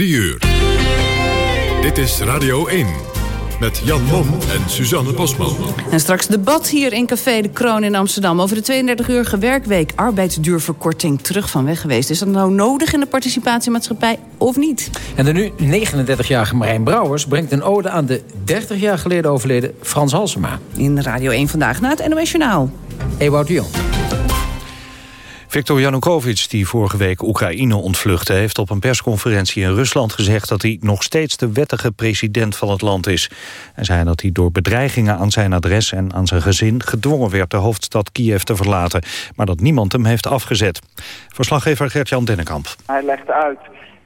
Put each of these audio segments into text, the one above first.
3 uur. Dit is Radio 1 met Jan Mom en Suzanne Bosman. En straks debat hier in Café de Kroon in Amsterdam... over de 32-uurige werkweek, arbeidsduurverkorting terug van weg geweest. Is dat nou nodig in de participatiemaatschappij of niet? En de nu 39-jarige Marijn Brouwers brengt een ode aan de 30 jaar geleden overleden Frans Halsema. In Radio 1 vandaag na het NOS Journaal. Ewout de Jong. Viktor Yanukovych, die vorige week Oekraïne ontvluchtte... heeft op een persconferentie in Rusland gezegd... dat hij nog steeds de wettige president van het land is. Hij zei dat hij door bedreigingen aan zijn adres en aan zijn gezin... gedwongen werd de hoofdstad Kiev te verlaten. Maar dat niemand hem heeft afgezet. Verslaggever Gert-Jan Dennekamp. Hij legde uit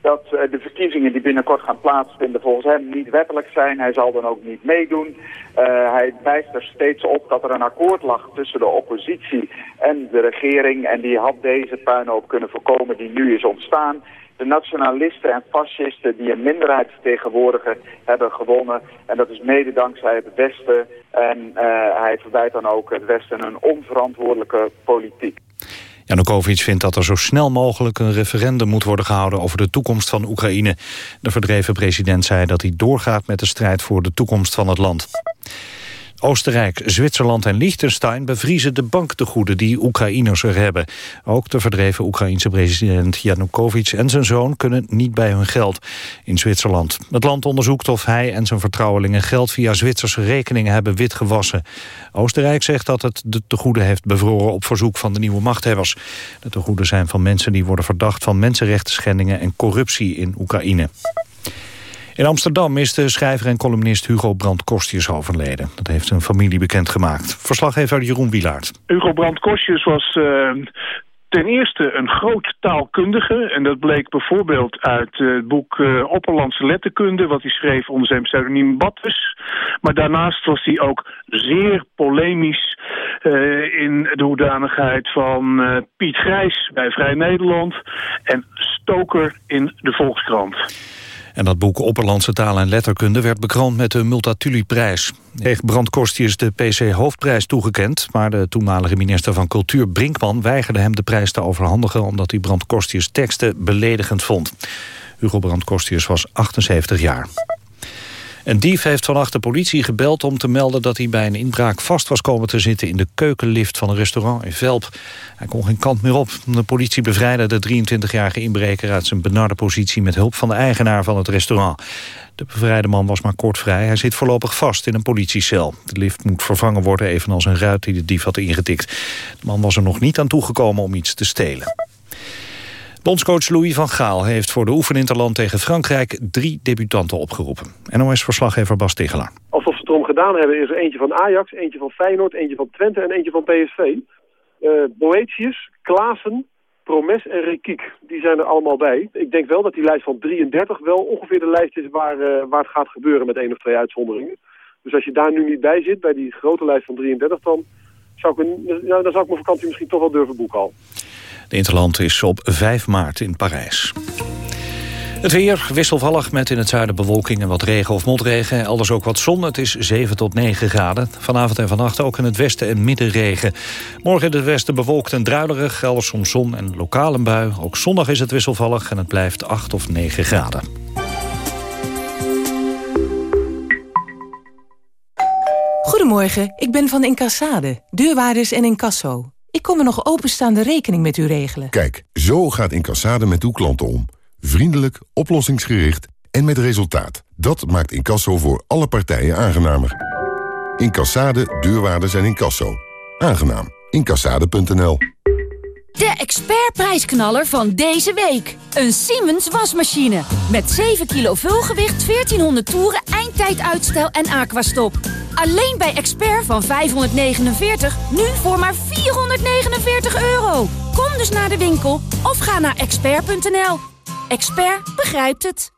dat eh, de verkiezingen die binnenkort gaan plaatsvinden volgens hem niet wettelijk zijn. Hij zal dan ook niet meedoen. Uh, hij wijst er steeds op dat er een akkoord lag tussen de oppositie en de regering. En die had deze puinhoop kunnen voorkomen die nu is ontstaan. De nationalisten en fascisten die een minderheid vertegenwoordigen hebben gewonnen. En dat is mede dankzij het Westen. En uh, hij verwijt dan ook het Westen een onverantwoordelijke politiek. Janukovic vindt dat er zo snel mogelijk een referendum moet worden gehouden over de toekomst van Oekraïne. De verdreven president zei dat hij doorgaat met de strijd voor de toekomst van het land. Oostenrijk, Zwitserland en Liechtenstein bevriezen de banktegoeden die Oekraïners er hebben. Ook de verdreven Oekraïense president Janukovic en zijn zoon kunnen niet bij hun geld in Zwitserland. Het land onderzoekt of hij en zijn vertrouwelingen geld via Zwitserse rekeningen hebben witgewassen. Oostenrijk zegt dat het de tegoeden heeft bevroren op verzoek van de nieuwe machthebbers. De tegoeden zijn van mensen die worden verdacht van mensenrechten en corruptie in Oekraïne. In Amsterdam is de schrijver en columnist Hugo Brandt Kostjes overleden. Dat heeft zijn familie bekendgemaakt. Verslaggever Jeroen Wilaert. Hugo Brandt Kostjes was uh, ten eerste een groot taalkundige. En dat bleek bijvoorbeeld uit uh, het boek uh, Opperlandse Letterkunde... wat hij schreef onder zijn pseudoniem Battus. Maar daarnaast was hij ook zeer polemisch... in de hoedanigheid van Piet Grijs bij Vrij Nederland... en Stoker in de Volkskrant. En dat boek Opperlandse taal en letterkunde werd bekroond met de Multatuli-prijs. Kreeg Brand Kostius de PC-hoofdprijs toegekend... maar de toenmalige minister van Cultuur Brinkman weigerde hem de prijs te overhandigen... omdat hij Brand Kostius teksten beledigend vond. Hugo Brand Kostius was 78 jaar. Een dief heeft vannacht de politie gebeld om te melden dat hij bij een inbraak vast was komen te zitten in de keukenlift van een restaurant in Velp. Hij kon geen kant meer op. De politie bevrijdde de 23-jarige inbreker uit zijn benarde positie met hulp van de eigenaar van het restaurant. De bevrijde man was maar kort vrij. Hij zit voorlopig vast in een politiecel. De lift moet vervangen worden evenals een ruit die de dief had ingetikt. De man was er nog niet aan toegekomen om iets te stelen. Bondscoach Louis van Gaal heeft voor de oefeninterland tegen Frankrijk drie debutanten opgeroepen. NOS-verslaggever Bas Tegelaar. Alsof ze het erom gedaan hebben is er eentje van Ajax, eentje van Feyenoord, eentje van Twente en eentje van PSV. Uh, Boetius, Klaassen, Promes en Rekiek, die zijn er allemaal bij. Ik denk wel dat die lijst van 33 wel ongeveer de lijst is waar, uh, waar het gaat gebeuren met één of twee uitzonderingen. Dus als je daar nu niet bij zit, bij die grote lijst van 33, dan zou ik, dan zou ik mijn vakantie misschien toch wel durven boeken al. De Interland is op 5 maart in Parijs. Het weer wisselvallig met in het zuiden bewolking en wat regen of motregen. Elders ook wat zon. Het is 7 tot 9 graden. Vanavond en vannacht ook in het westen en midden regen. Morgen in het westen bewolkt en druilerig. Elders soms zon en lokaal een bui. Ook zondag is het wisselvallig en het blijft 8 of 9 graden. Goedemorgen, ik ben van Incassade, deurwaarders en incasso. Ik kom een nog openstaande rekening met u regelen. Kijk, zo gaat Incassade met uw klanten om. Vriendelijk, oplossingsgericht en met resultaat. Dat maakt incasso voor alle partijen aangenamer. Incassade, deurwaarders en incasso. Aangenaam. Incassade.nl De expertprijsknaller van deze week. Een Siemens wasmachine. Met 7 kilo vulgewicht, 1400 toeren, eindtijduitstel en aquastop. Alleen bij Expert van 549, nu voor maar 449 euro. Kom dus naar de winkel of ga naar expert.nl. Expert begrijpt het.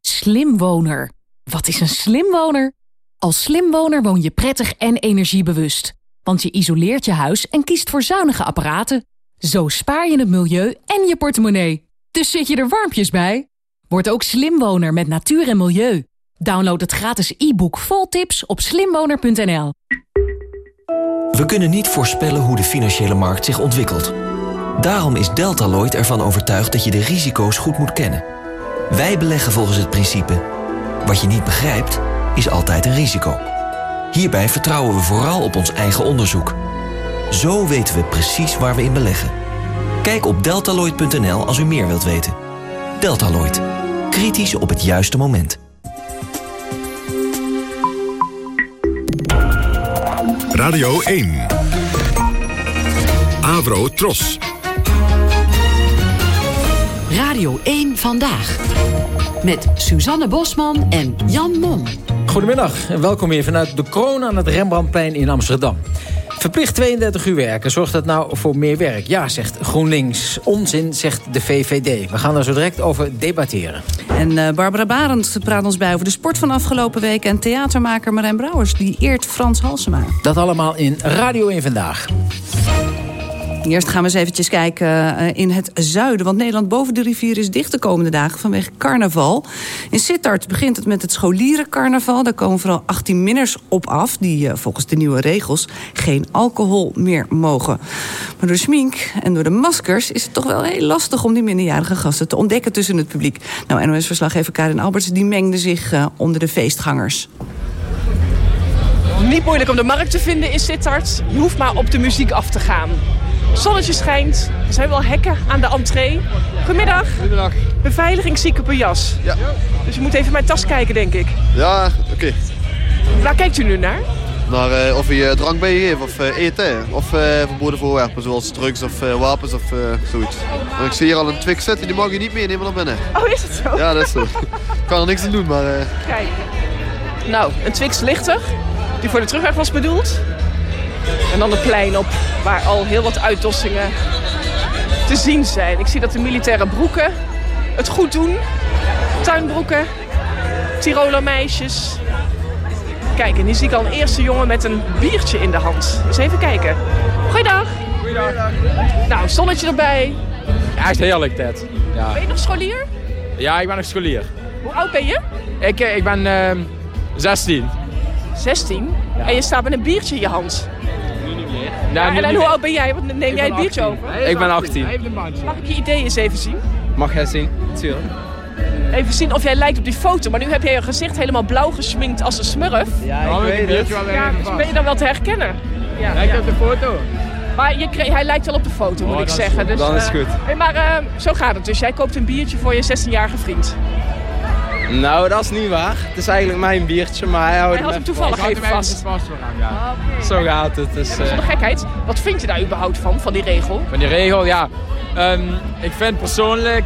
Slimwoner. Wat is een slimwoner? Als slimwoner woon je prettig en energiebewust. Want je isoleert je huis en kiest voor zuinige apparaten. Zo spaar je het milieu en je portemonnee. Dus zit je er warmpjes bij? Word ook slimwoner met natuur en milieu. Download het gratis e-book vol tips op slimwoner.nl. We kunnen niet voorspellen hoe de financiële markt zich ontwikkelt. Daarom is Deltaloid ervan overtuigd dat je de risico's goed moet kennen. Wij beleggen volgens het principe... wat je niet begrijpt, is altijd een risico. Hierbij vertrouwen we vooral op ons eigen onderzoek. Zo weten we precies waar we in beleggen. Kijk op deltaloid.nl als u meer wilt weten. Deltaloid. Kritisch op het juiste moment. Radio 1. Avro Tros. Radio 1 Vandaag. Met Suzanne Bosman en Jan Mom. Goedemiddag en welkom hier vanuit de kroon aan het Rembrandtplein in Amsterdam. Verplicht 32 uur werken, zorgt dat nou voor meer werk? Ja, zegt GroenLinks. Onzin, zegt de VVD. We gaan daar zo direct over debatteren. En uh, Barbara Barend praat ons bij over de sport van afgelopen week... en theatermaker Marijn Brouwers, die eert Frans Halsema. Dat allemaal in Radio 1 Vandaag. Eerst gaan we eens eventjes kijken uh, in het zuiden. Want Nederland boven de rivier is dicht de komende dagen vanwege carnaval. In Sittard begint het met het scholierencarnaval. Daar komen vooral 18 minners op af... die uh, volgens de nieuwe regels geen alcohol meer mogen. Maar door smink en door de maskers is het toch wel heel lastig... om die minderjarige gasten te ontdekken tussen het publiek. Nou, NOS-verslaggever Karin Alberts die mengde zich uh, onder de feestgangers. Niet moeilijk om de markt te vinden in Sittard. Je hoeft maar op de muziek af te gaan. Zonnetje schijnt. Er zijn wel hekken aan de entree. Goedemiddag. Goedemiddag. Beveiliging ziek op een jas. Ja. Dus je moet even mijn tas kijken, denk ik. Ja, oké. Okay. Waar kijkt u nu naar? Naar uh, of je uh, drank bij je geeft of uh, eten. Of verboden voorwerpen zoals drugs of wapens of zoiets. En ik zie hier al een Twix zitten, die mag je niet meenemen naar binnen. Oh, is het zo? Ja, dat is zo. ik kan er niks aan doen, maar... Kijk. Nou, een Twix lichter. Die voor de terugweg was bedoeld. En dan het plein op, waar al heel wat uitdossingen te zien zijn. Ik zie dat de militaire broeken het goed doen. Tuinbroeken, Tiroler meisjes. Kijk, en hier zie ik al een eerste jongen met een biertje in de hand. Eens even kijken. Goeiedag. Goeiedag. Nou, zonnetje erbij. Ja, is heerlijk dit. Ja. Ben je nog scholier? Ja, ik ben nog scholier. Hoe oud ben je? Ik, ik ben uh, 16. 16? Ja. En je staat met een biertje in je hand. Ja, en, en hoe oud ben jij? Want neem jij het biertje 18. over? Ik ben 18. Mag ik je idee eens even zien? Mag jij zien? Tuurlijk. Even zien of jij lijkt op die foto. Maar nu heb je je gezicht helemaal blauw gesminkt als een smurf. Ja, ik oh, weet het. Ja, dus ben je dan wel te herkennen? Ja, lijkt ja. op de foto? Maar je kreeg, hij lijkt wel op de foto, moet oh, ik zeggen. Dus, dan is het uh, goed. Hey, maar uh, zo gaat het dus. Jij koopt een biertje voor je 16-jarige vriend. Nou, dat is niet waar. Het is eigenlijk mijn biertje, maar hij houdt hij had hem toevallig even, even vast. vast hem, ja. Okay. Zo gaat het. Dus, ja, zonder gekheid, wat vind je daar überhaupt van, van die regel? Van die regel, ja. Um, ik vind persoonlijk...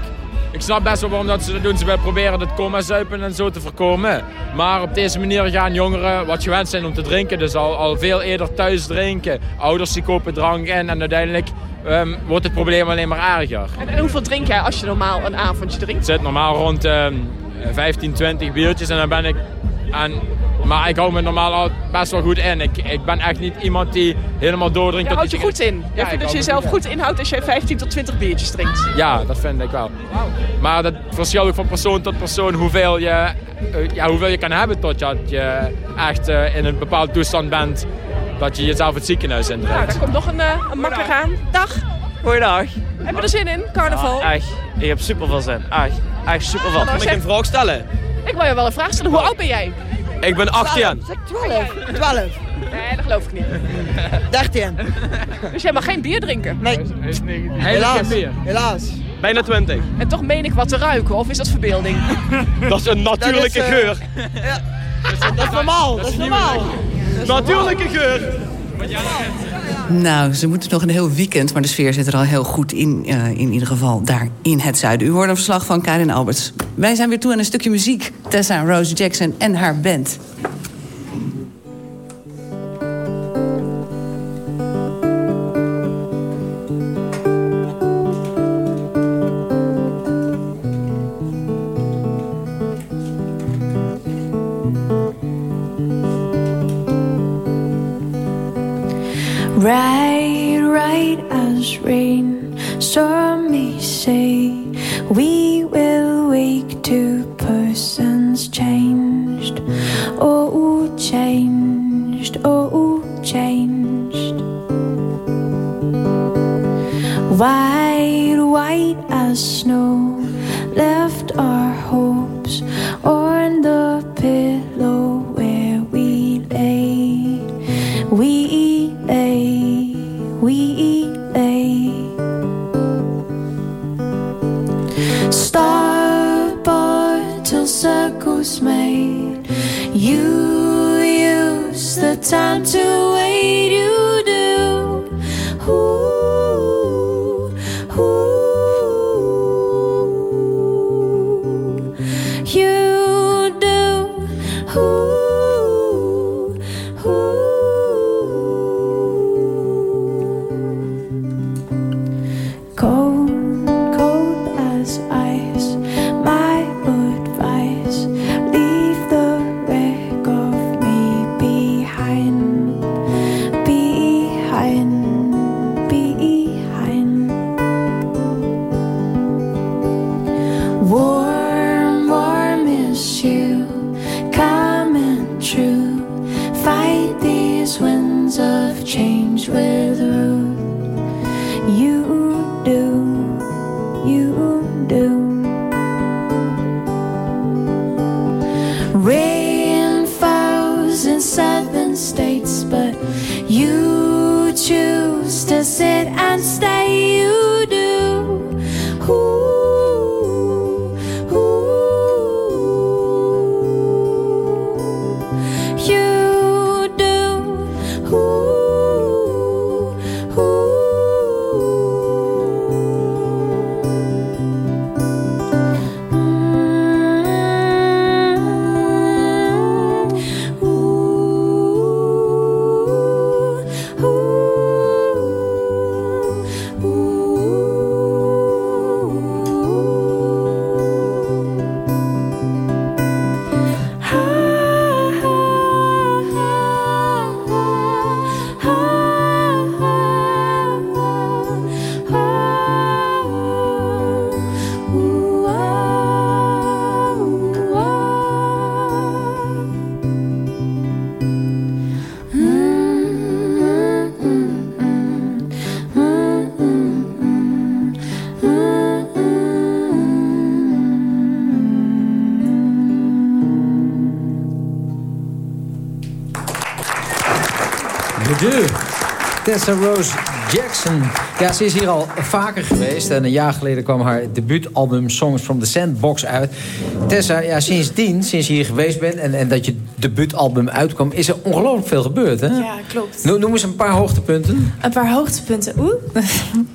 Ik snap best wel waarom dat ze dat doen. Ze willen proberen het coma-zuipen en zo te voorkomen. Maar op deze manier gaan jongeren wat gewend zijn om te drinken. Dus al, al veel eerder thuis drinken. Ouders die kopen drank in en uiteindelijk um, wordt het probleem alleen maar erger. En, en, hoeveel drink jij als je normaal een avondje drinkt? Het zit normaal rond... Um, 15, 20 biertjes en dan ben ik... En, maar ik hou me normaal al best wel goed in. Ik, ik ben echt niet iemand die helemaal doordrinkt. Je houdt je goed in. Ja, je vindt dat je jezelf goed inhoudt als je 15 tot 20 biertjes drinkt. Ja, dat vind ik wel. Wow. Maar dat verschilt ook van persoon tot persoon hoeveel je, ja, hoeveel je kan hebben tot je echt uh, in een bepaalde toestand bent. Dat je jezelf het ziekenhuis in Nou, daar komt nog een, uh, een makker aan. Dag. Goeiedag. Heb je er zin in, carnaval? Ja, echt. Ik heb super veel zin. Echt, echt super veel. Kan ik een vraag stellen? Ik wil je wel een vraag stellen. Hoe oud ben jij? Ik ben 18. 12. 12. Nee, dat geloof ik niet. 13. Dus jij mag geen bier drinken? Nee. Helaas. Helaas. Bijna 20. En toch meen ik wat te ruiken, of is dat verbeelding? dat is een natuurlijke dat is, uh, geur. Ja. Dat is normaal. Dat is normaal. Natuurlijke geur. Nou, ze moeten nog een heel weekend, maar de sfeer zit er al heel goed in. Uh, in ieder geval daar in het zuiden. U hoort een verslag van Karin Alberts. Wij zijn weer toe aan een stukje muziek. Tessa Rose Jackson en haar band. Tessa Rose Jackson. Ja, ze is hier al vaker geweest. En een jaar geleden kwam haar debuutalbum Songs from the Sandbox uit. Tessa, ja, sindsdien, sinds je hier geweest bent... en, en dat je debuutalbum uitkwam... is er ongelooflijk veel gebeurd, hè? Ja, klopt. No- Noem eens een paar hoogtepunten. Een paar hoogtepunten. Oeh,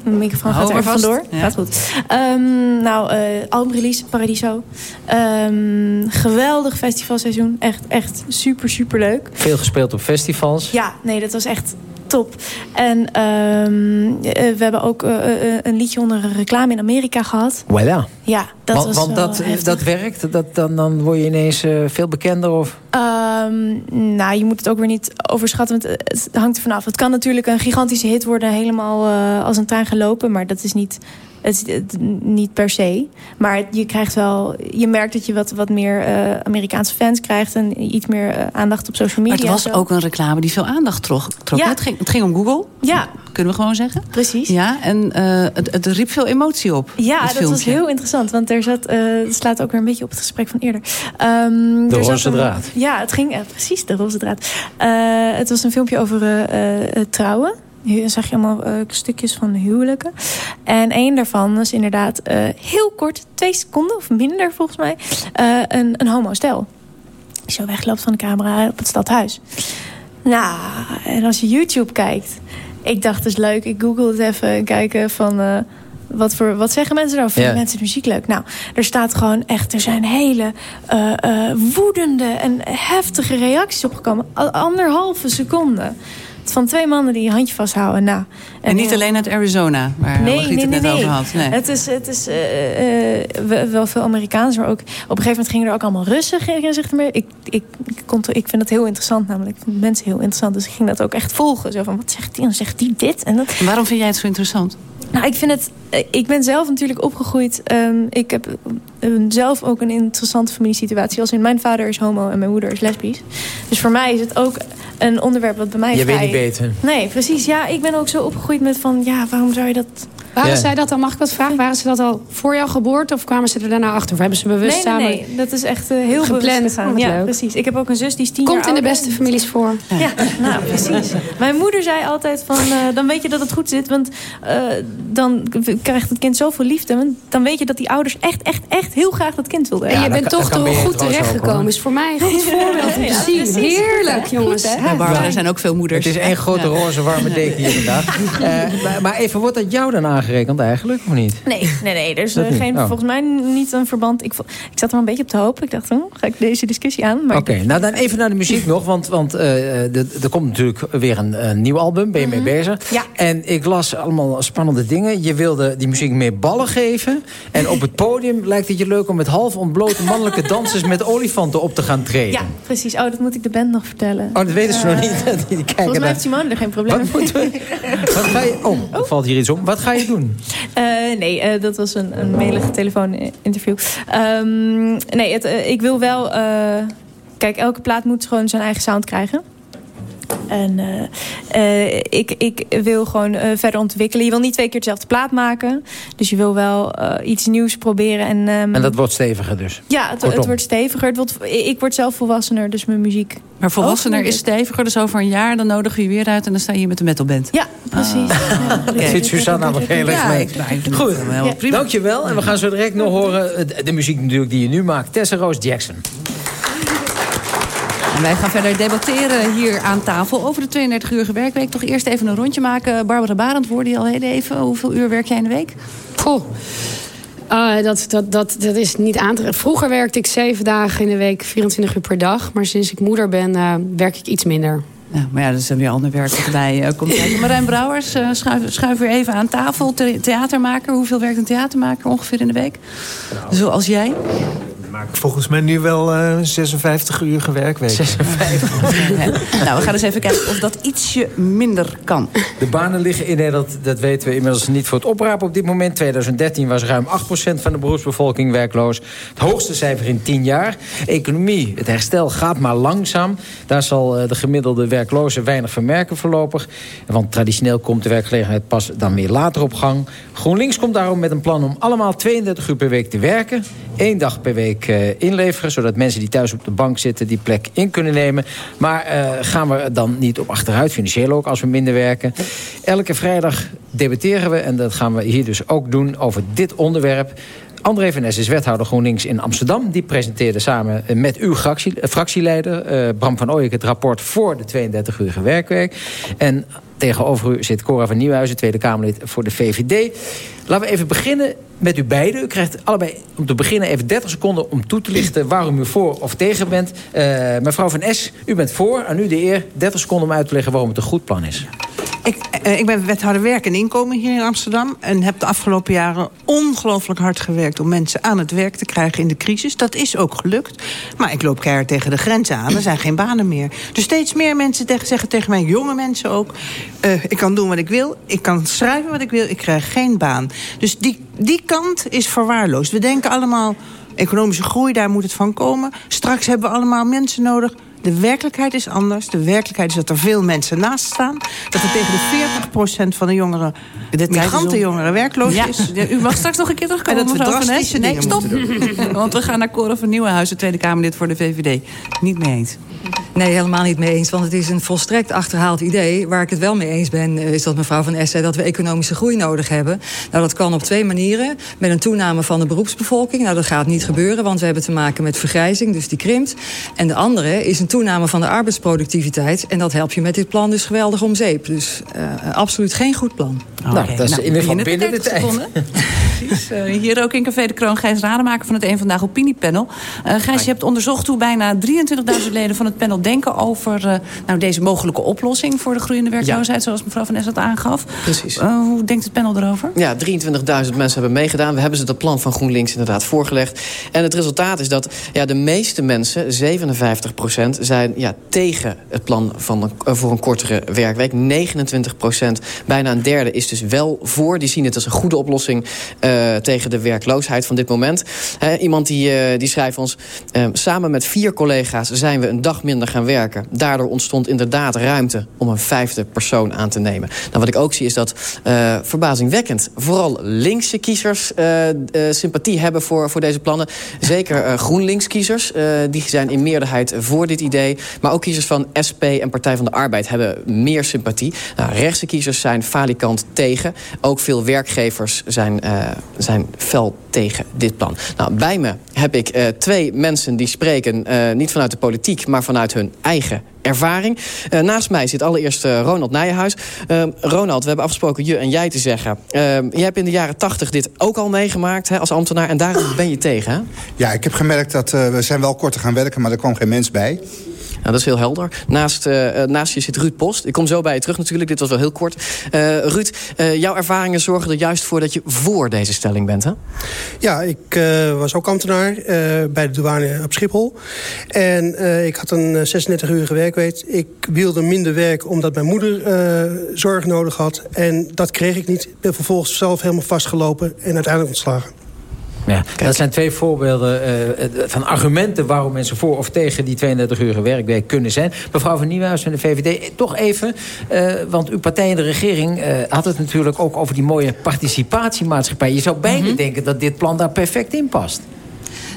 mijn microfoon gaat Hou er vast. vandoor. Ja. Gaat goed. Ehm, nou, eh albumrelease Paradiso. Ehm, geweldig festivalseizoen. Echt, echt super, super leuk. Veel gespeeld op festivals. Ja, nee, dat was echt top. En ehm, eh, we hebben ook eh, eh, een liedje onder een reclame in Amerika gehad. Voilà. Ja, dat want was want dat, heftig. dat werkt? Dat, dan, dan word je ineens veel bekender? Of? Ehm, nou, je moet het ook weer niet overschatten. Want het hangt er vanaf. Het kan natuurlijk een gigantische hit worden. Helemaal als een trein gelopen. Maar dat is niet, het is het- niet per se. Maar je krijgt wel... Je merkt dat je wat, wat meer eh, Amerikaanse fans krijgt. En iets meer eh, aandacht op social media. Maar het was ook een reclame die veel aandacht trok. trok. Ja. Het, ging, het ging om Google. Ja. Kunnen we gewoon zeggen. Precies. Ja, en eh, het, het riep veel emotie op. Ja, het dat was heel interessant. Want er zat, eh, het slaat ook weer een beetje op het gesprek van eerder. Ehm, De roze draad. Ja, het ging, precies, de roze draad. Eh, het was een filmpje over eh, eh, trouwen. Zag je allemaal eh, stukjes van huwelijken. En één daarvan was inderdaad eh, heel kort, twee seconden of minder volgens mij, eh, een, een homo-stel. Die zo wegloopt van de camera op het stadhuis. Nou, en als je YouTube kijkt. Ik dacht, het is leuk. Ik google het even en kijken van... wat, voor, wat zeggen mensen erover? Vinden mensen muziek leuk? Nou, er staat gewoon echt... Er zijn hele woedende en heftige reacties opgekomen. Al- Anderhalve seconde. Van twee mannen die je handje vasthouden. Nou, En niet alleen uit Arizona, waar Nee, Margriet nee, het nee, net nee. over had. Nee. Het is, het is eh, eh, wel- veel Amerikaans, maar ook op een gegeven moment gingen er ook allemaal Russen gingen zich ermee. Ik, ik, ik, kon, ik vind dat heel interessant, namelijk. Ik vind mensen heel interessant, dus ik ging dat ook echt volgen. Zo van, wat zegt die? En dan zegt die dit en dat. Waarom vind jij het zo interessant? Nou, ik vind het. eh, Ik ben zelf natuurlijk opgegroeid. ehm, ik heb eh, zelf ook een interessante familiesituatie. Als in mijn vader is homo en mijn moeder is lesbisch. Dus voor mij is het ook een onderwerp wat bij mij Je weet niet beter. Nee, precies. Ja, ik ben ook zo opgegroeid met van... ja, waarom zou je dat Waren Ja. zij dat al, mag ik wat vragen? Waren ze dat al voor jouw geboorte of kwamen ze er daarna achter? Of hebben ze bewust Nee, samen nee, nee, dat is echt eh, heel gepland? bewust gegaan. Oh, wat ja, leuk. precies. Ik heb ook een zus die is tien Komt jaar in de beste families voor. Ja, nou precies. Mijn moeder zei altijd van, eh, dan weet je dat het goed zit. Want eh, dan krijgt het kind zoveel liefde. Want dan weet je dat die ouders echt, echt, echt heel graag dat kind wilden. En je bent toch door goed terechtgekomen. Is voor mij een goed voorbeeld om Ja, te zien. precies. Heerlijk, jongens. Goed, Barbara, er zijn ook veel moeders. Het is één grote roze warme deken hier vandaag. Eh, maar, maar even, wordt dat jou dan aangerekend eigenlijk, of niet? Nee, nee, nee. Er is Dat eh, geen, Oh. volgens mij niet een verband. Ik, ik zat er een beetje op te hopen. Ik dacht, oh, ga ik deze discussie aan? Oké, nou dan even naar de muziek nog. Want, want de- er komt natuurlijk weer een, een nieuw album. Ben je mee bezig? Mhm. Ja. En ik las allemaal spannende dingen. Je wilde die muziek meer ballen geven. En op het podium lijkt het je leuk om met half ontblote mannelijke dansers... met olifanten op te gaan treden. Ja, precies. Oh, dat moet ik de band nog vertellen. Oh, dat weten ze nog niet. Die kijken Volgens mij heeft Simone er geen probleem Wat we... Wat ga je... Oh, er valt hier iets om. Wat ga je doen? Eh, nee, eh, dat was een, een melige telefooninterview. Ehm nee, eh, ik wil wel... eh, kijk, elke plaat moet gewoon zijn eigen sound krijgen. En eh, eh, ik, ik wil gewoon eh, verder ontwikkelen. Je wil niet twee keer dezelfde plaat maken. Dus je wil wel eh, iets nieuws proberen. En, ehm, En dat wordt steviger dus. ja, het, het wordt steviger. Het wordt, ik word zelf volwassener, dus mijn muziek... Maar volwassener is steviger, dus over een jaar dan nodig je je weer uit en dan sta je hier met de metalband. Ja, precies. Dat zit Suzanne namelijk heel erg Ja, mee. Goed, Ja. dankjewel. En we gaan zo direct nog horen de, de muziek natuurlijk die je nu maakt. Tessa Roos Jackson. En wij gaan verder debatteren hier aan tafel over de 32 uur werkweek. Toch eerst even een rondje maken. Barbara Barend hoorde je al heel even. Hoeveel uur werk jij in de week? Goh. Eh, dat, dat, dat, dat is niet aan te... Vroeger werkte ik zeven dagen in de week, 24 uur per dag. Maar sinds ik moeder ben, eh, werk ik iets minder. Ja, maar ja, dat is dan weer ander werk wat erbij eh, komt kijken. Marijn Brouwers, eh, schuif, schuif weer even aan tafel. The- theatermaker, hoeveel werkt een theatermaker ongeveer in de week? Zoals jij? Volgens mij nu wel eh 56 uur gewerkweek. 56. nou, we gaan eens even kijken of dat ietsje minder kan. De banen liggen in Nederland, dat weten we inmiddels niet voor het oprapen op dit moment. 2013 was ruim 8% van de beroepsbevolking werkloos. Het hoogste cijfer in 10 jaar. Economie, het herstel gaat maar langzaam. Daar zal eh, de gemiddelde werkloze weinig vermerken voorlopig. Want traditioneel komt de werkgelegenheid pas dan weer later op gang. GroenLinks komt daarom met een plan om allemaal 32 uur per week te werken. Eén dag per week eh, inleveren, zodat mensen die thuis op de bank zitten... die plek in kunnen nemen. Maar eh, gaan we dan niet op achteruit, financieel ook, als we minder werken. Elke vrijdag debatteren we, en dat gaan we hier dus ook doen... over dit onderwerp. André van is wethouder GroenLinks in Amsterdam. Die presenteerde samen met uw fractie, eh, fractieleider... eh, Bram van Ooyek het rapport voor de 32-urige werkweek. En tegenover u zit Cora van Nieuwhuizen, Tweede Kamerlid voor de VVD. Laten we even beginnen met u beiden. U krijgt allebei om te beginnen even 30 seconden om toe te lichten... waarom u voor of tegen bent. Eh, mevrouw van S, u bent voor. Aan u de eer 30 seconden om uit te leggen waarom het een goed plan is. Ik, eh, ik ben wethouder werk en inkomen hier in Amsterdam. En heb de afgelopen jaren ongelooflijk hard gewerkt... om mensen aan het werk te krijgen in de crisis. Dat is ook gelukt. Maar ik loop keihard tegen de grenzen aan. Er zijn geen banen meer. Dus steeds meer mensen tegen, zeggen tegen mij, jonge mensen ook... eh, ik kan doen wat ik wil, ik kan schrijven wat ik wil... ik krijg geen baan. Dus die, die kant is verwaarloosd. We denken allemaal, economische groei, daar moet het van komen. Straks hebben we allemaal mensen nodig... De werkelijkheid is anders. De werkelijkheid is dat er veel mensen naast staan. Dat er tegen de 40% van de jongeren, de migrantenjongeren, werkloos Ja, is. ja, u mag straks nog een keer terugkomen, En dat we drastische. Nee, stop. Want we gaan naar Cora van Nieuwenhuizen, Tweede Kamerlid voor de VVD. Niet mee eens. Nee, helemaal niet mee eens. Want het is een volstrekt achterhaald idee. Waar ik het wel mee eens ben, eh, is dat mevrouw Van Es zei... dat we economische groei nodig hebben. Nou, dat kan op twee manieren. Met een toename van de beroepsbevolking. Nou, dat gaat niet gebeuren, want we hebben te maken met vergrijzing. Dus die krimpt. En de andere is een toename van de arbeidsproductiviteit. En dat help je met dit plan dus geweldig om zeep. Dus uh, absoluut geen goed plan. nou, dat is in ieder geval binnen de tijd. Precies. Uh, hier ook in Café de Kroon Gijs Rademaker van het Eén Vandaag Opiniepannel. Uh, Gijs, je hebt onderzocht hoe bijna 23.000 leden van het panel denken over uh, nou, deze mogelijke oplossing voor de groeiende werkloosheid, ja. zoals mevrouw Van Es dat aangaf. Precies. hoe denkt het panel erover? Ja, 23.000 mensen hebben meegedaan. We hebben ze dat plan van GroenLinks inderdaad voorgelegd. En het resultaat is dat ja, de meeste mensen, 57 procent, zijn ja, tegen het plan van, voor een kortere werkweek. 29 procent, bijna een derde, is dus wel voor. Die zien het als een goede oplossing uh, tegen de werkloosheid van dit moment. He, iemand die, die schrijft ons... Samen met vier collega's zijn we een dag minder gaan werken. Daardoor ontstond inderdaad ruimte om een vijfde persoon aan te nemen. Nou, wat ik ook zie is dat uh, verbazingwekkend... vooral linkse kiezers uh, uh, sympathie hebben voor, voor deze plannen. Zeker GroenLinks-kiezers, die zijn in meerderheid voor dit idee. Maar ook kiezers van SP en Partij van de Arbeid hebben meer sympathie. Nou, rechtse kiezers zijn falikant tegen. Ook veel werkgevers zijn, zijn fel tegen dit plan. Nou, bij me heb ik twee mensen die spreken... niet vanuit de politiek, maar vanuit hun eigen ervaring. Uh, naast mij zit allereerst Ronald Nijenhuis. Uh, Ronald, we hebben afgesproken je en jij te zeggen. je hebt in de jaren tachtig dit ook al meegemaakt hè, als ambtenaar... en daarom ben je tegen, hè? Ja, ik heb gemerkt dat we zijn wel korter gaan werken... maar er kwam geen mens bij. Nou, dat is heel helder. Naast, uh, naast je zit Ruud Post. Ik kom zo bij je terug natuurlijk, dit was wel heel kort. Uh, Ruud, jouw ervaringen zorgen er juist voor dat je voor deze stelling bent, hè? Ja, ik was ook ambtenaar bij de douane op Schiphol. En ik had een 36-urige werkweek. Ik wilde minder werk omdat mijn moeder zorg nodig had. En dat kreeg ik niet. Ik ben vervolgens zelf helemaal vastgelopen en uiteindelijk ontslagen. Ja, dat zijn twee voorbeelden uh, van argumenten... waarom mensen voor of tegen die 32-urige werkweek kunnen zijn. Mevrouw van Nieuwhuis van de VVD, toch even... Uh, want uw partij in de regering uh, had het natuurlijk ook over die mooie participatiemaatschappij. Je zou bijna mm -hmm. denken dat dit plan daar perfect in past.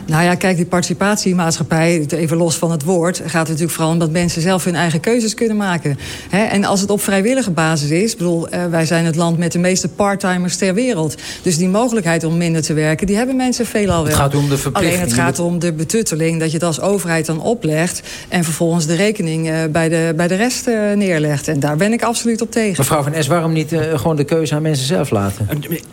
Nou ja, kijk, die participatiemaatschappij, even los van het woord... gaat het natuurlijk vooral om dat mensen zelf hun eigen keuzes kunnen maken. He, en als het op vrijwillige basis is... bedoel, uh, wij zijn het land met de meeste parttimers ter wereld. Dus die mogelijkheid om minder te werken, die hebben mensen veelal wel. Het gaat om de verplichting. Alleen het gaat om de betutteling, dat je het als overheid dan oplegt... en vervolgens de rekening uh, bij, de, bij de rest uh, neerlegt. En daar ben ik absoluut op tegen. Mevrouw van Es, waarom niet gewoon de keuze aan mensen zelf laten?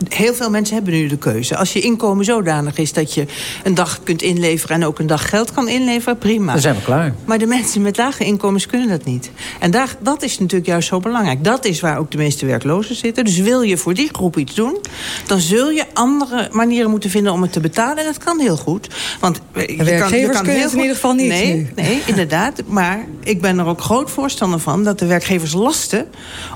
Heel veel mensen hebben nu de keuze. Als je inkomen zodanig is dat je een dag kunt inleveren... en ook een dag geld kan inleveren, prima. Dan zijn we klaar. Maar de mensen met lage inkomens kunnen dat niet. En daar, dat is natuurlijk juist zo belangrijk. Dat is waar ook de meeste werklozen zitten. Dus wil je voor die groep iets doen... dan zul je andere manieren moeten vinden om het te betalen. En dat kan heel goed. Want je de werkgevers kan, je kan het in ieder geval niet nee, nu. Nee, inderdaad. Maar ik ben er ook groot voorstander van... dat de werkgevers lasten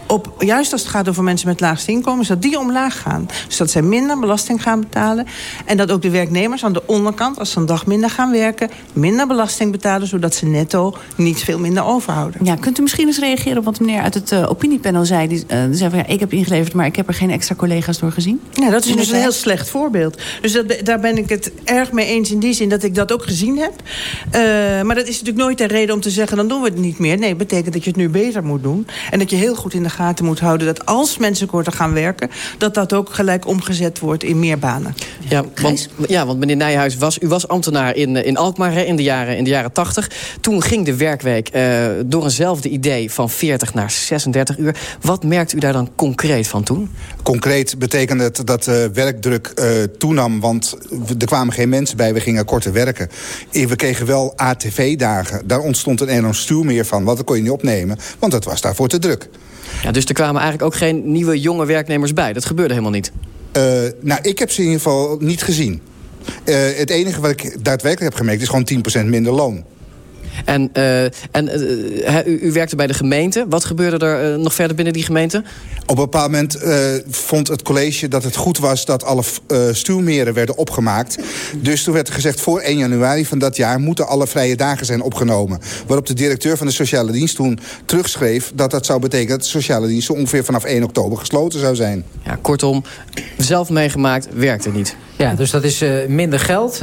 op, juist als het gaat over mensen met laagste inkomens... dat die omlaag gaan. Dus dat zij minder belasting gaan betalen. En dat ook de werknemers aan de onderkant... als ze een dag minder gaan werken, minder belasting betalen... zodat ze netto niet veel minder overhouden. Ja, kunt u misschien eens reageren op wat meneer uit het uh, opiniepanel zei? Die, uh, die zei van, ja, ik heb ingeleverd, maar ik heb er geen extra collega's door gezien. Ja, dat is dus een heel slecht voorbeeld. Dus dat, daar ben ik het erg mee eens in die zin dat ik dat ook gezien heb. Uh, maar dat is natuurlijk nooit de reden om te zeggen... dan doen we het niet meer. Nee, het betekent dat je het nu beter moet doen. En dat je heel goed in de gaten moet houden... dat als mensen korter gaan werken... dat dat ook gelijk omgezet wordt in meer banen. Ja, want, ja, want meneer Nijhuis, was, u was ambtenaar in, in Alkmaar hè, in, de jaren, in de jaren 80. Toen ging de werkweek uh, door eenzelfde idee van 40 naar 36 uur. Wat merkt u daar dan concreet van toen? Concreet betekende het dat de werkdruk uh, toenam... want er kwamen geen mensen bij, we gingen korter werken. We kregen wel ATV-dagen. Daar ontstond een enorm stuur meer van, want dat kon je niet opnemen... want het was daarvoor te druk. Ja, dus er kwamen eigenlijk ook geen nieuwe jonge werknemers bij. Dat gebeurde helemaal niet. Uh, nou, ik heb ze in ieder geval niet gezien. Uh, het enige wat ik daadwerkelijk heb gemerkt is gewoon 10% minder loon. En, uh, en uh, u, u, werkte bij de gemeente. Wat gebeurde er uh, nog verder binnen die gemeente? Op een bepaald moment vond het college dat het goed was... dat alle stuwmeren werden opgemaakt. Dus toen werd er gezegd... voor 1 januari van dat jaar moeten alle vrije dagen zijn opgenomen. Waarop de directeur van de sociale dienst toen terugschreef... dat dat zou betekenen dat de sociale dienst... ongeveer vanaf 1 oktober gesloten zou zijn. Ja, kortom, zelf meegemaakt, werkte niet. Ja, dus dat is minder geld,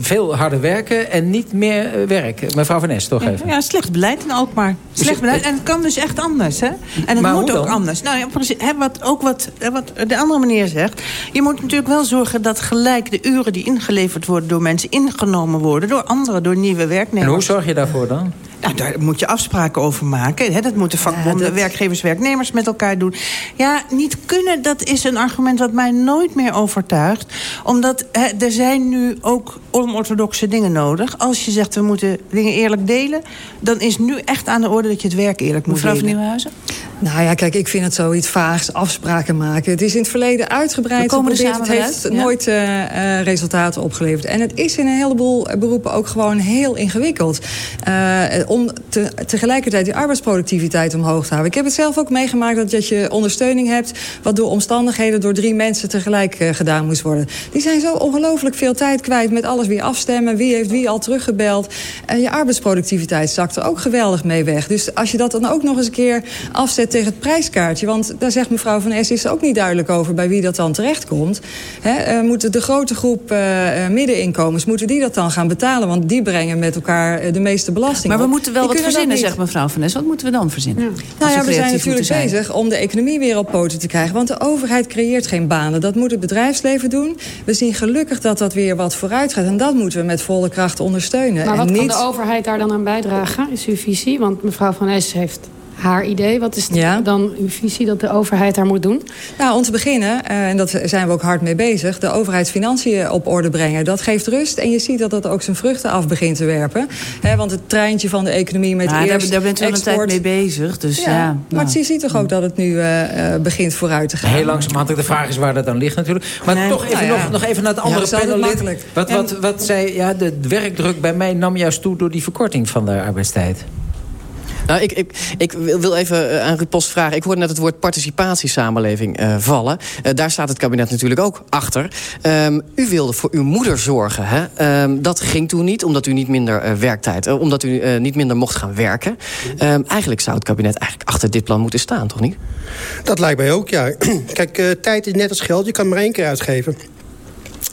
veel harder werken en niet meer werk. Mevrouw Van Nes, toch even. Ja, slecht beleid in Alkmaar. Slecht beleid. En het kan dus echt anders. Hè? En het maar moet ook dan? anders. Nou, ja, precies, hè, wat, ook wat, wat de andere meneer zegt. Je moet natuurlijk wel zorgen dat gelijk de uren die ingeleverd worden... door mensen ingenomen worden. Door anderen, door nieuwe werknemers. En hoe zorg je daarvoor dan? Nou, daar moet je afspraken over maken. Hè? Dat moeten vakbonden, ja, dat... werkgevers, werknemers met elkaar doen. Ja, niet kunnen, dat is een argument wat mij nooit meer overtuigt. Omdat hè, er zijn nu ook onorthodoxe dingen nodig. Als je zegt, we moeten dingen eerlijk delen... dan is nu echt aan de orde dat je het werk eerlijk moet Mevrouw delen. Mevrouw van Nieuwenhuizen? Nou ja, kijk, ik vind het zoiets vaags, afspraken maken. Het is in het verleden uitgebreid er geprobeerd. Het heeft ja. nooit eh, eh, resultaten opgeleverd. En het is in een heleboel beroepen ook gewoon heel ingewikkeld. Eh, om te, tegelijkertijd die arbeidsproductiviteit omhoog te houden. Ik heb het zelf ook meegemaakt dat, dat je ondersteuning hebt... wat door omstandigheden door drie mensen tegelijk gedaan moest worden. Die zijn zo ongelooflijk veel tijd kwijt met alles weer afstemmen. Wie heeft wie al teruggebeld. En je arbeidsproductiviteit zakt er ook geweldig mee weg. Dus als je dat dan ook nog eens een keer afzet tegen het prijskaartje... want daar zegt mevrouw Van Es is ook niet duidelijk over... bij wie dat dan terechtkomt. Hè, eh, moeten de grote groep eh, eh, middeninkomens... moeten die dat dan gaan betalen? Want die brengen met elkaar eh, de meeste belasting Maar we op. moeten wel Die wat verzinnen, niet. zegt mevrouw Van Nes. Wat moeten we dan verzinnen? Nou ja, we zijn natuurlijk zijn. bezig om de economie weer op poten te krijgen. Want de overheid creëert geen banen. Dat moet het bedrijfsleven doen. We zien gelukkig dat dat weer wat vooruit gaat. En dat moeten we met volle kracht ondersteunen. Maar en wat niet... kan de overheid daar dan aan bijdragen? Is uw visie? Want mevrouw Van Es heeft haar idee. Wat is dan uw visie dat de overheid daar moet doen? Nou, om te beginnen, eh, en daar zijn we ook hard mee bezig... de overheidsfinanciën op orde brengen. Dat geeft rust en je ziet dat dat ook zijn vruchten af begint te werpen. Hè, want het treintje van de economie met Maar daar, eerst daar bent u al een tijd mee bezig. Dus ja, ja, nou. maar je ziet toch ook dat het nu eh, eh, begint vooruit te gaan. Heel langzamerhand. De vraag is waar dat dan ligt natuurlijk. Maar Nee. toch even, Nou ja. nog, nog even naar het Ja, andere panellid. makkelijk. Wat, Ja. wat, wat zei, ja, de werkdruk bij mij nam juist toe door die verkorting van de arbeidstijd. Nou, ik, ik, ik wil even eh, aan Ruud Post vragen. Ik hoorde net het woord participatiesamenleving eh, vallen. Eh, daar staat het kabinet natuurlijk ook achter. Ehm, u wilde voor uw moeder zorgen. Hè? Ehm, dat ging toen niet, omdat u niet minder eh, werktijd... omdat u niet minder mocht gaan werken. Ehm, eigenlijk zou het kabinet eigenlijk achter dit plan moeten staan, toch niet? Dat lijkt mij ook, ja. Kijk, tijd is net als geld. Je kan maar één keer uitgeven.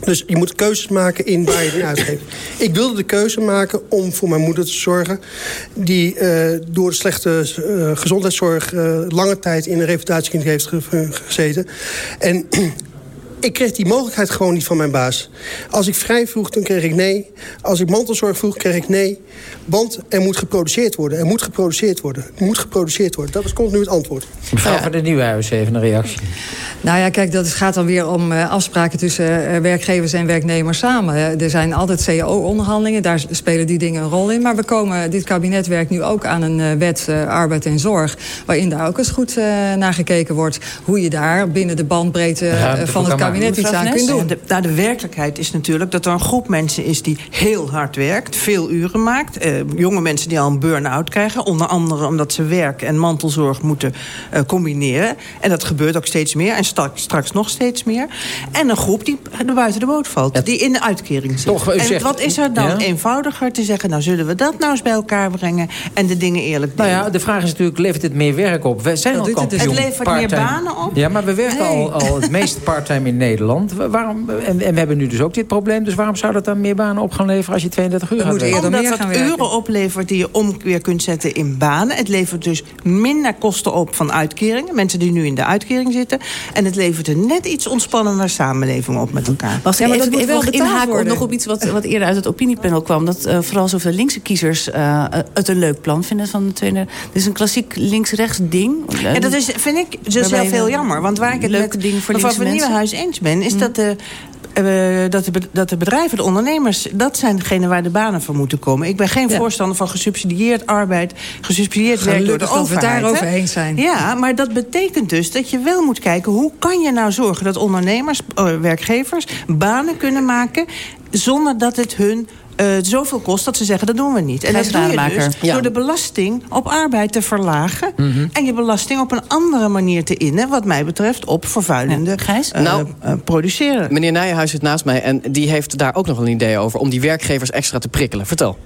Dus je moet keuzes maken in waar je het uitgeeft. Ik wilde de keuze maken om voor mijn moeder te zorgen... die eh, door de slechte eh, gezondheidszorg... eh, lange tijd in een revalidatiekliniek heeft ge- gezeten. En ik kreeg die mogelijkheid gewoon niet van mijn baas. Als ik vrij vroeg, dan kreeg ik nee. Als ik mantelzorg vroeg, kreeg ik nee. Want er moet geproduceerd worden. Er moet geproduceerd worden. Er moet geproduceerd worden. Dat was continu het antwoord. Mevrouw van der Nieuwhuis, even een reactie. Nou ja, kijk, dat gaat dan weer om eh, afspraken tussen eh, werkgevers en werknemers samen. Eh, er zijn altijd cao-onderhandelingen, daar spelen die dingen een rol in. Maar we komen, dit kabinet werkt nu ook aan een eh, wet eh, arbeid en zorg... waarin daar ook eens goed eh, naar gekeken wordt... hoe je daar binnen de bandbreedte van het kabinet iets aan kunt doen. De, nou, de werkelijkheid is natuurlijk dat er een groep mensen is... die heel hard werkt, veel uren maakt. Eh, jonge mensen die al een burn-out krijgen. Onder andere omdat ze werk en mantelzorg moeten eh, combineren. En dat gebeurt ook steeds meer. En straks, straks nog steeds meer. En een groep die er buiten de boot valt. Die in de uitkering zit. Toch, en zegt- wat is er dan Ja? eenvoudiger te zeggen... nou zullen we dat nou eens bij elkaar brengen... en de dingen eerlijk doen. Nou ja, de vraag is natuurlijk, levert het meer werk op? We zijn Dat al het levert meer banen op? Ja, maar we werken Nee. al, al het meest parttime in Nederland. Wa- Waarom, en, en we hebben nu dus ook dit probleem. Dus waarom zou dat dan meer banen op gaan leveren... als je 32 uur gaat werken? Omdat dat uren oplevert die je om weer kunt zetten in banen. Het levert dus minder kosten op van uitkeringen. Mensen die nu in de uitkering zitten. En het levert een net iets ontspannender samenleving op met elkaar. Wacht, Ja, maar even, dat moet wel inhaken op, nog op iets wat, wat eerder uit het opiniepanel kwam. Dat eh, vooral zoveel linkse kiezers eh, het een leuk plan vinden van de Tweede. Dit is een klassiek links-rechts ding. En dat is, vind ik dus wel veel jammer. Want waar ik het leuke met dingen voor van. Nieuwenhuis eens ben... is dat de... eh, dat, de, dat de bedrijven, de ondernemers, dat zijn degenen waar de banen voor moeten komen. Ik ben geen voorstander van gesubsidieerd arbeid, gesubsidieerd werk door de Gelukkig dat we overheid. eens zijn. Ja, maar dat betekent dus dat je wel moet kijken... hoe kan je nou zorgen dat ondernemers, eh, werkgevers... banen kunnen maken zonder dat het hun... eh, zoveel kost dat ze zeggen, dat doen we niet. En dat doe je dus Rademaker. door de belasting op arbeid te verlagen... Mhm. en je belasting op een andere manier te innen... wat mij betreft op vervuilende eh, Nou, eh, produceren. Meneer Nijenhuis zit naast mij en die heeft daar ook nog een idee over... om die werkgevers extra te prikkelen. Vertel.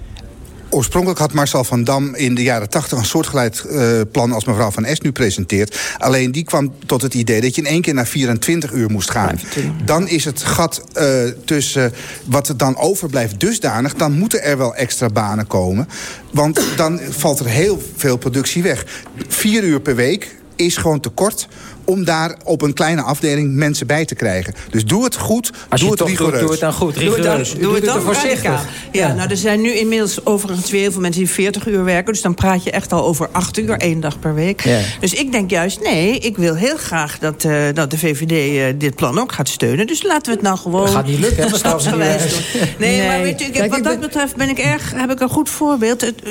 Oorspronkelijk had Marcel van Dam in de jaren 80 een soortgelijk eh, plan als mevrouw Van Es nu presenteert. Alleen die kwam tot het idee dat je in één keer naar 24 uur moest gaan. Dan is het gat eh, tussen wat er dan overblijft dusdanig. Dan moeten er wel extra banen komen. Want dan valt er heel veel productie weg. Vier uur per week is gewoon te kort om daar op een kleine afdeling mensen bij te krijgen. Dus doe het goed, Als je doe het het toch doet, rigoureus. doe het dan goed, Doe het dan, rigoureus. doe het Doe dan het voorzichtig. Ja, nou, er zijn nu inmiddels overigens weer heel veel mensen die 40 uur werken. Dus dan praat je echt al over 8 uur, één dag per week. Ja. Dus ik denk juist, nee, ik wil heel graag dat, eh, dat de VVD eh, dit plan ook gaat steunen. Dus laten we het nou gewoon Dat gaat niet lukken, stapsgewijs doen. Nee, Nee. maar weet u, ik, Kijk, wat ik dat ben- betreft ben ik erg, heb ik een goed voorbeeld. Het-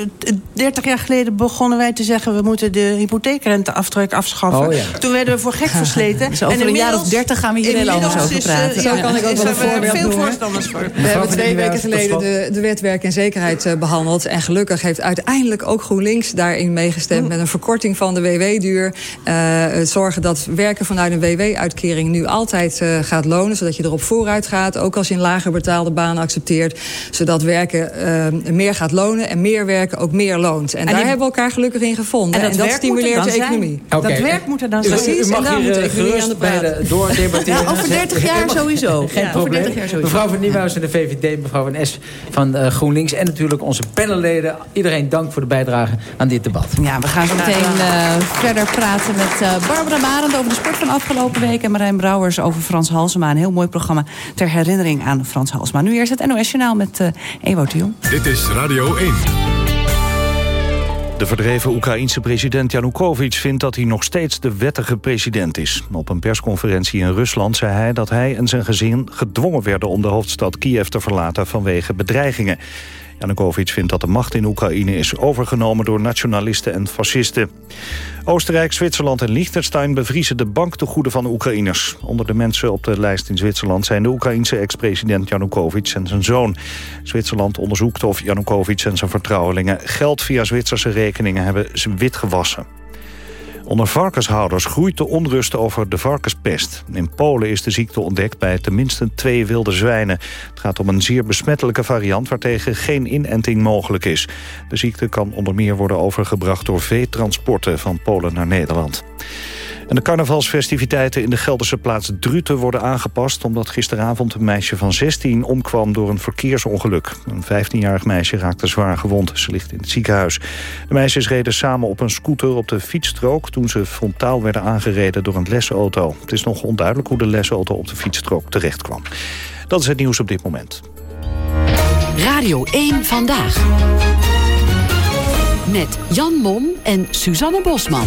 30 jaar geleden begonnen wij te zeggen... we moeten de hypotheekrenteaftrek afschaffen. Oh, ja. Toen werden we voor gek versleten. Dus over En een jaar inmiddels- of 30 gaan we hier heel anders over is, eh, praten. Zo kan ik ook is wel een eh, voorbeeld veel noemen. voorstanders voor. We hebben twee weken geleden de, de wet werk en zekerheid eh, behandeld. En gelukkig heeft uiteindelijk ook GroenLinks daarin meegestemd... met een verkorting van de WW-duur. Eh, het zorgen dat werken vanuit een WW-uitkering nu altijd eh, gaat lonen... zodat je erop vooruit gaat, ook als je een lager betaalde baan accepteert. Zodat werken eh, meer gaat lonen en meer werken ook meer loont. En, daar die- hebben we elkaar gelukkig in gevonden. En dat, er stimuleert de economie. Dat werk moet er dan zijn. Precies, mag hier eh, gerust bij de doordebatteren. Ja, over 30 jaar sowieso. Geen Ja, over probleem. 30 jaar sowieso. Mevrouw van Nieuwhuis en de VVD, mevrouw van S van eh, GroenLinks... en natuurlijk onze panelleden. Iedereen dank voor de bijdrage aan dit debat. Ja, we gaan zo meteen eh, verder praten met eh, Barbara Barend over de sport van afgelopen week. En Marijn Brouwers over Frans Halsema. Een heel mooi programma ter herinnering aan Frans Halsema. Nu eerst het NOS Journaal met eh Ewout de Jong. Dit is Radio 1. De verdreven Oekraïense president Yanukovych vindt dat hij nog steeds de wettige president is. Op een persconferentie in Rusland zei hij dat hij en zijn gezin gedwongen werden om de hoofdstad Kiev te verlaten vanwege bedreigingen. Yanukovych vindt dat de macht in Oekraïne is overgenomen door nationalisten en fascisten. Oostenrijk, Zwitserland en Liechtenstein bevriezen de banktegoeden van Oekraïners. Onder de mensen op de lijst in Zwitserland zijn de Oekraïense ex-president Yanukovych en zijn zoon. Zwitserland onderzoekt of Yanukovych en zijn vertrouwelingen geld via Zwitserse rekeningen hebben witgewassen. Onder varkenshouders groeit de onrust over de varkenspest. In Polen is de ziekte ontdekt bij tenminste twee wilde zwijnen. Het gaat om een zeer besmettelijke variant waartegen geen inenting mogelijk is. De ziekte kan onder meer worden overgebracht door veetransporten van Polen naar Nederland. De carnavalsfestiviteiten in de Gelderse plaats Druten worden aangepast... omdat gisteravond een meisje van 16 omkwam door een verkeersongeluk. Een 15-jarig meisje raakte zwaar gewond. Ze ligt in het ziekenhuis. De meisjes reden samen op een scooter op de fietsstrook... toen ze frontaal werden aangereden door een lesauto. Het is nog onduidelijk hoe de lesauto op de fietsstrook terecht kwam. Dat is het nieuws op dit moment. Radio 1 Vandaag. Met Jan Mom en Suzanne Bosman.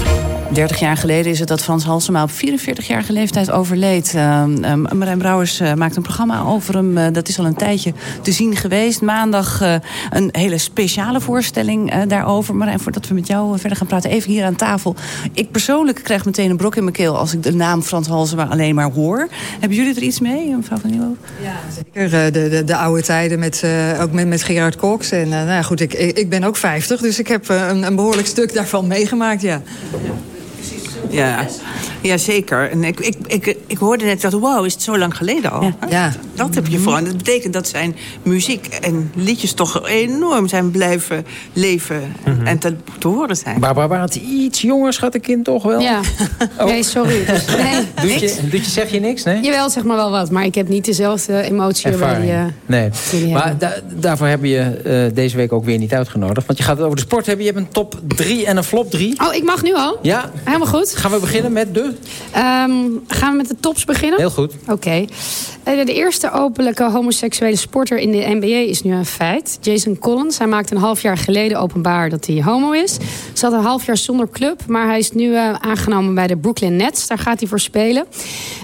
30 jaar geleden is het dat Frans Halsema op 44-jarige leeftijd overleed. Uh, uh, Marijn Brouwers uh, maakt een programma over hem. Uh, dat is al een tijdje te zien geweest. Maandag uh, een hele speciale voorstelling uh, daarover. Marijn, voordat we met jou verder gaan praten, even hier aan tafel. Ik persoonlijk krijg meteen een brok in mijn keel... als ik de naam Frans Halsema alleen maar hoor. Hebben jullie er iets mee, mevrouw van Nieuwhof? Ja, zeker. De, de, de oude tijden, met, uh, ook met, met Gerard Cox. En uh, nou ja, goed, ik, ik ben ook 50, dus ik heb een, een behoorlijk stuk daarvan meegemaakt, ja. Ja, ja zeker. En ik, ik, ik, ik hoorde net dat, wauw, is het zo lang geleden al? Ja. ja. Dat heb je voor. En dat betekent dat zijn muziek en liedjes toch enorm zijn blijven leven Mhm. mm -hmm. en te, te horen zijn. Barbara Barend, iets jonger schat een kind toch wel? Ja, oh. nee, sorry. Dus, nee, doet, je, doet je, zeg je niks, nee? Jawel, zeg maar wel wat. Maar ik heb niet dezelfde emotie Ervaring. die, uh, Nee, die maar da daarvoor heb je uh, deze week ook weer niet uitgenodigd. Want je gaat het over de sport hebben. Je hebt een top 3 en een flop 3. Oh, ik mag nu al? Ja. Helemaal goed. Gaan we beginnen met de? Um, gaan we met de tops beginnen? Heel goed. Oké. Okay. Uh, de eerste openlijke homoseksuele sporter in de NBA is nu een feit. Jason Collins. Hij maakte een half jaar geleden openbaar dat hij homo is. Zat een half jaar zonder club. Maar hij is nu uh, aangenomen bij de Brooklyn Nets. Daar gaat hij voor spelen.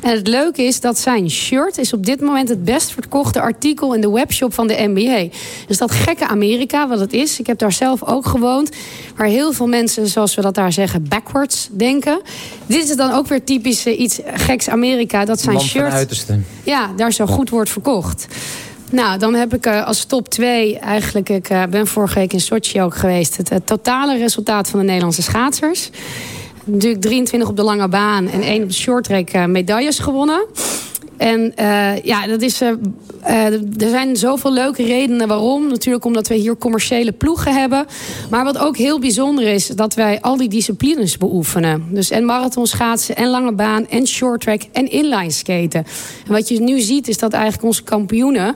En het leuke is dat zijn shirt is op dit moment het best verkochte artikel in de webshop van de NBA. Dus dat gekke Amerika, wat het is. Ik heb daar zelf ook gewoond. Waar heel veel mensen, zoals we dat daar zeggen, backwards denken. Dit is dan ook weer typisch uh, iets geks Amerika. Dat zijn Land shirt. uiterste. Ja, daar zo goed wordt verkocht. Nou, dan heb ik uh, als top 2 eigenlijk... Ik uh, ben vorige week in Sochi ook geweest... het, het totale resultaat van de Nederlandse schaatsers. Natuurlijk 23 op de lange baan en 1 op de shorttrack medailles gewonnen. En uh, ja, dat is, uh, er zijn zoveel leuke redenen waarom. Natuurlijk omdat we hier commerciële ploegen hebben. Maar wat ook heel bijzonder is, dat wij al die disciplines beoefenen. Dus en marathonschaatsen, en lange baan, en shorttrack, en inline skaten. En wat je nu ziet, is dat eigenlijk onze kampioenen...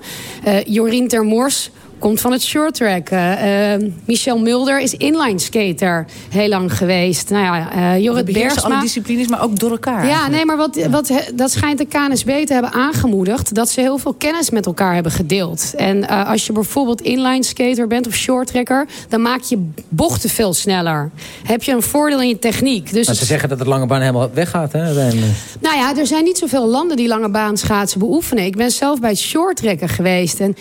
Jorien Termors, komt van het short track. Eh, eh, Michel Mulder is inline skater heel lang geweest. Nou ja, eh Jorrit Bergsma... alle disciplines, maar ook door elkaar. Ja, nee, maar wat, wat, dat schijnt de KNSB te hebben aangemoedigd... dat ze heel veel kennis met elkaar hebben gedeeld. En eh, als je bijvoorbeeld inline skater bent of short tracker... dan maak je bochten veel sneller. Heb je een voordeel in je techniek. Dus Maar ze zeggen dat het lange baan helemaal weggaat, hè? uiteindelijk. nou ja, er zijn niet zoveel landen die lange baan schaatsen beoefenen. Ik ben zelf bij het shorttrekken geweest. En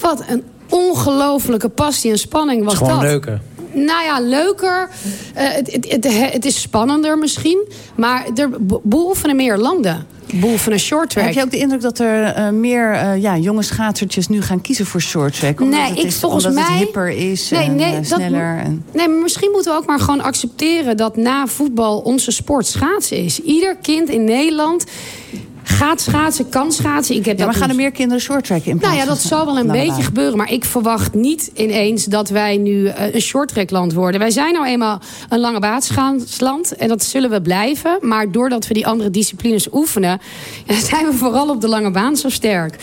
wat een ongelofelijke passie en spanning was dat. leuker. Nou ja, leuker. Eh, het, het, het, het is spannender misschien. Maar er be- beoefenen meer landen. Beoefenen shorttrack. Heb je ook de indruk dat er eh, meer eh, ja, jonge schaatsertjes nu gaan kiezen voor shorttrack? Omdat Nee, het ik is, volgens omdat mij. het hipper is nee, en nee, dat- sneller. En... Nee, maar misschien moeten we ook maar gewoon accepteren dat na voetbal onze sport schaatsen is. Ieder kind in Nederland gaat schaatsen, kan schaatsen. Ik heb Ja, maar gaan er meer kinderen shorttracken in Nou plaats ja, dat zal wel een beetje baan? gebeuren. Maar ik verwacht niet ineens dat wij nu eh, een shorttrackland worden. Wij zijn nou eenmaal een lange baansland. En dat zullen we blijven. Maar doordat we die andere disciplines oefenen... zijn we vooral op de lange baan zo sterk.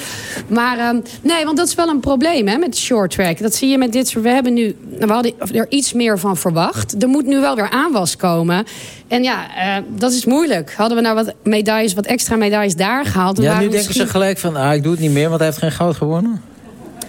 Maar ehm, nee, want dat is wel een probleem hè, met shorttrack. Dat zie je met dit soort... We hebben nu... nou, We hadden er iets meer van verwacht. Er moet nu wel weer aanwas komen. En ja, eh, dat is moeilijk. Hadden we nou wat medailles, wat extra medailles daar gehaald... Ja, nu denken ze gelijk van, ah, ik doe het niet meer, want hij heeft geen goud gewonnen.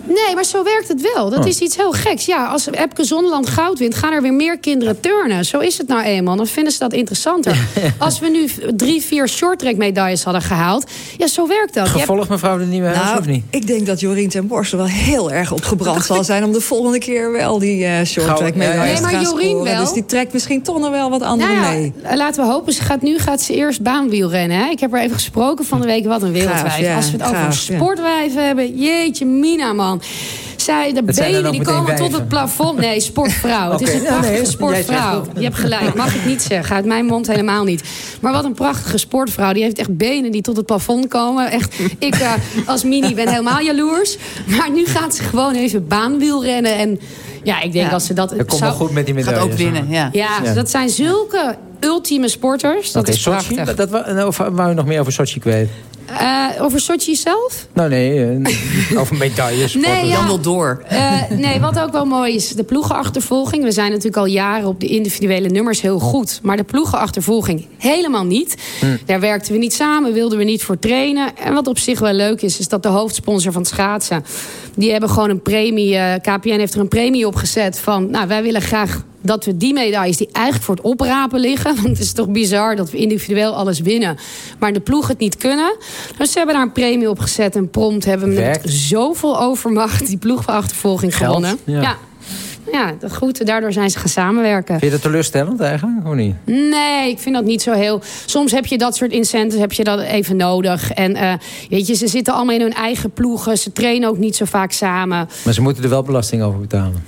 Nee, maar zo werkt het wel. Dat Oh. is iets heel geks. Ja, als Epke Zonderland goud wint, gaan er weer meer kinderen turnen. Zo is het nou eenmaal. Dan vinden ze dat interessanter. Als we nu drie, vier shorttrack medailles hadden gehaald... ja, zo werkt dat. Hebt- Gevolg mevrouw de Nieuwe Huis, Nou, of niet? ik denk dat Jorien ten Borste wel heel erg opgebrand zal zijn... om de volgende keer wel die eh short track Gauw, ja, ja. medailles Nee, te maar gaan Jorien scoren. wel. Dus die trekt misschien toch nog wel wat anderen Nou ja, mee. laten we hopen. Ze gaat, nu gaat ze eerst baanwielrennen. Hè? Ik heb er even gesproken van de week. Wat een wereldwijf. Gaaf, ja, Als we het over ja. sportwijven hebben. Jeetje, Mina, man. Zij, de Het benen die komen tot het plafond. Nee, sportvrouw. Het is een Ja, prachtige nee, sportvrouw. het. Je hebt gelijk. Mag ik niet zeggen. Uit mijn mond helemaal niet. Maar wat een prachtige sportvrouw. Die heeft echt benen die tot het plafond komen. Echt, ik eh, als mini ben helemaal jaloers. Maar nu gaat ze gewoon even baanwielrennen. En ja, ik denk Ja. als ze dat... Dat komt zou- wel goed met die Gaat ook winnen, ja. ja, Ja. dat zijn zulke ultieme sporters. Dat is Sochi, prachtig. dat, dat, en over, wou je nog meer over Sochi kwijt? Eh, over Sochi zelf? Nou nee, eh, over medailles. Nee, ja. Jan wil door. Eh, nee, wat ook wel mooi is, de ploegenachtervolging. We zijn natuurlijk al jaren op de individuele nummers heel goed. Maar de ploegenachtervolging helemaal niet. Daar werkten we niet samen, wilden we niet voor trainen. En wat op zich wel leuk is, is dat de hoofdsponsor van het schaatsen... die hebben gewoon een premie, KPN heeft er een premie op gezet van... nou, wij willen graag dat we die medailles die eigenlijk voor het oprapen liggen... want het is toch bizar dat we individueel alles winnen... maar de ploeg het niet kunnen. Dus ze hebben daar een premie op gezet en prompt hebben we met zoveel overmacht... die ploegachtervolging gewonnen. ja. ja. Ja, dat goed. Daardoor zijn ze gaan samenwerken. Vind je dat teleurstellend eigenlijk, of niet? Nee, ik vind dat niet zo heel. Soms heb je dat soort incentives heb je dat even nodig. En eh, weet je, ze zitten allemaal in hun eigen ploegen. Ze trainen ook niet zo vaak samen. Maar ze moeten er wel belasting over betalen.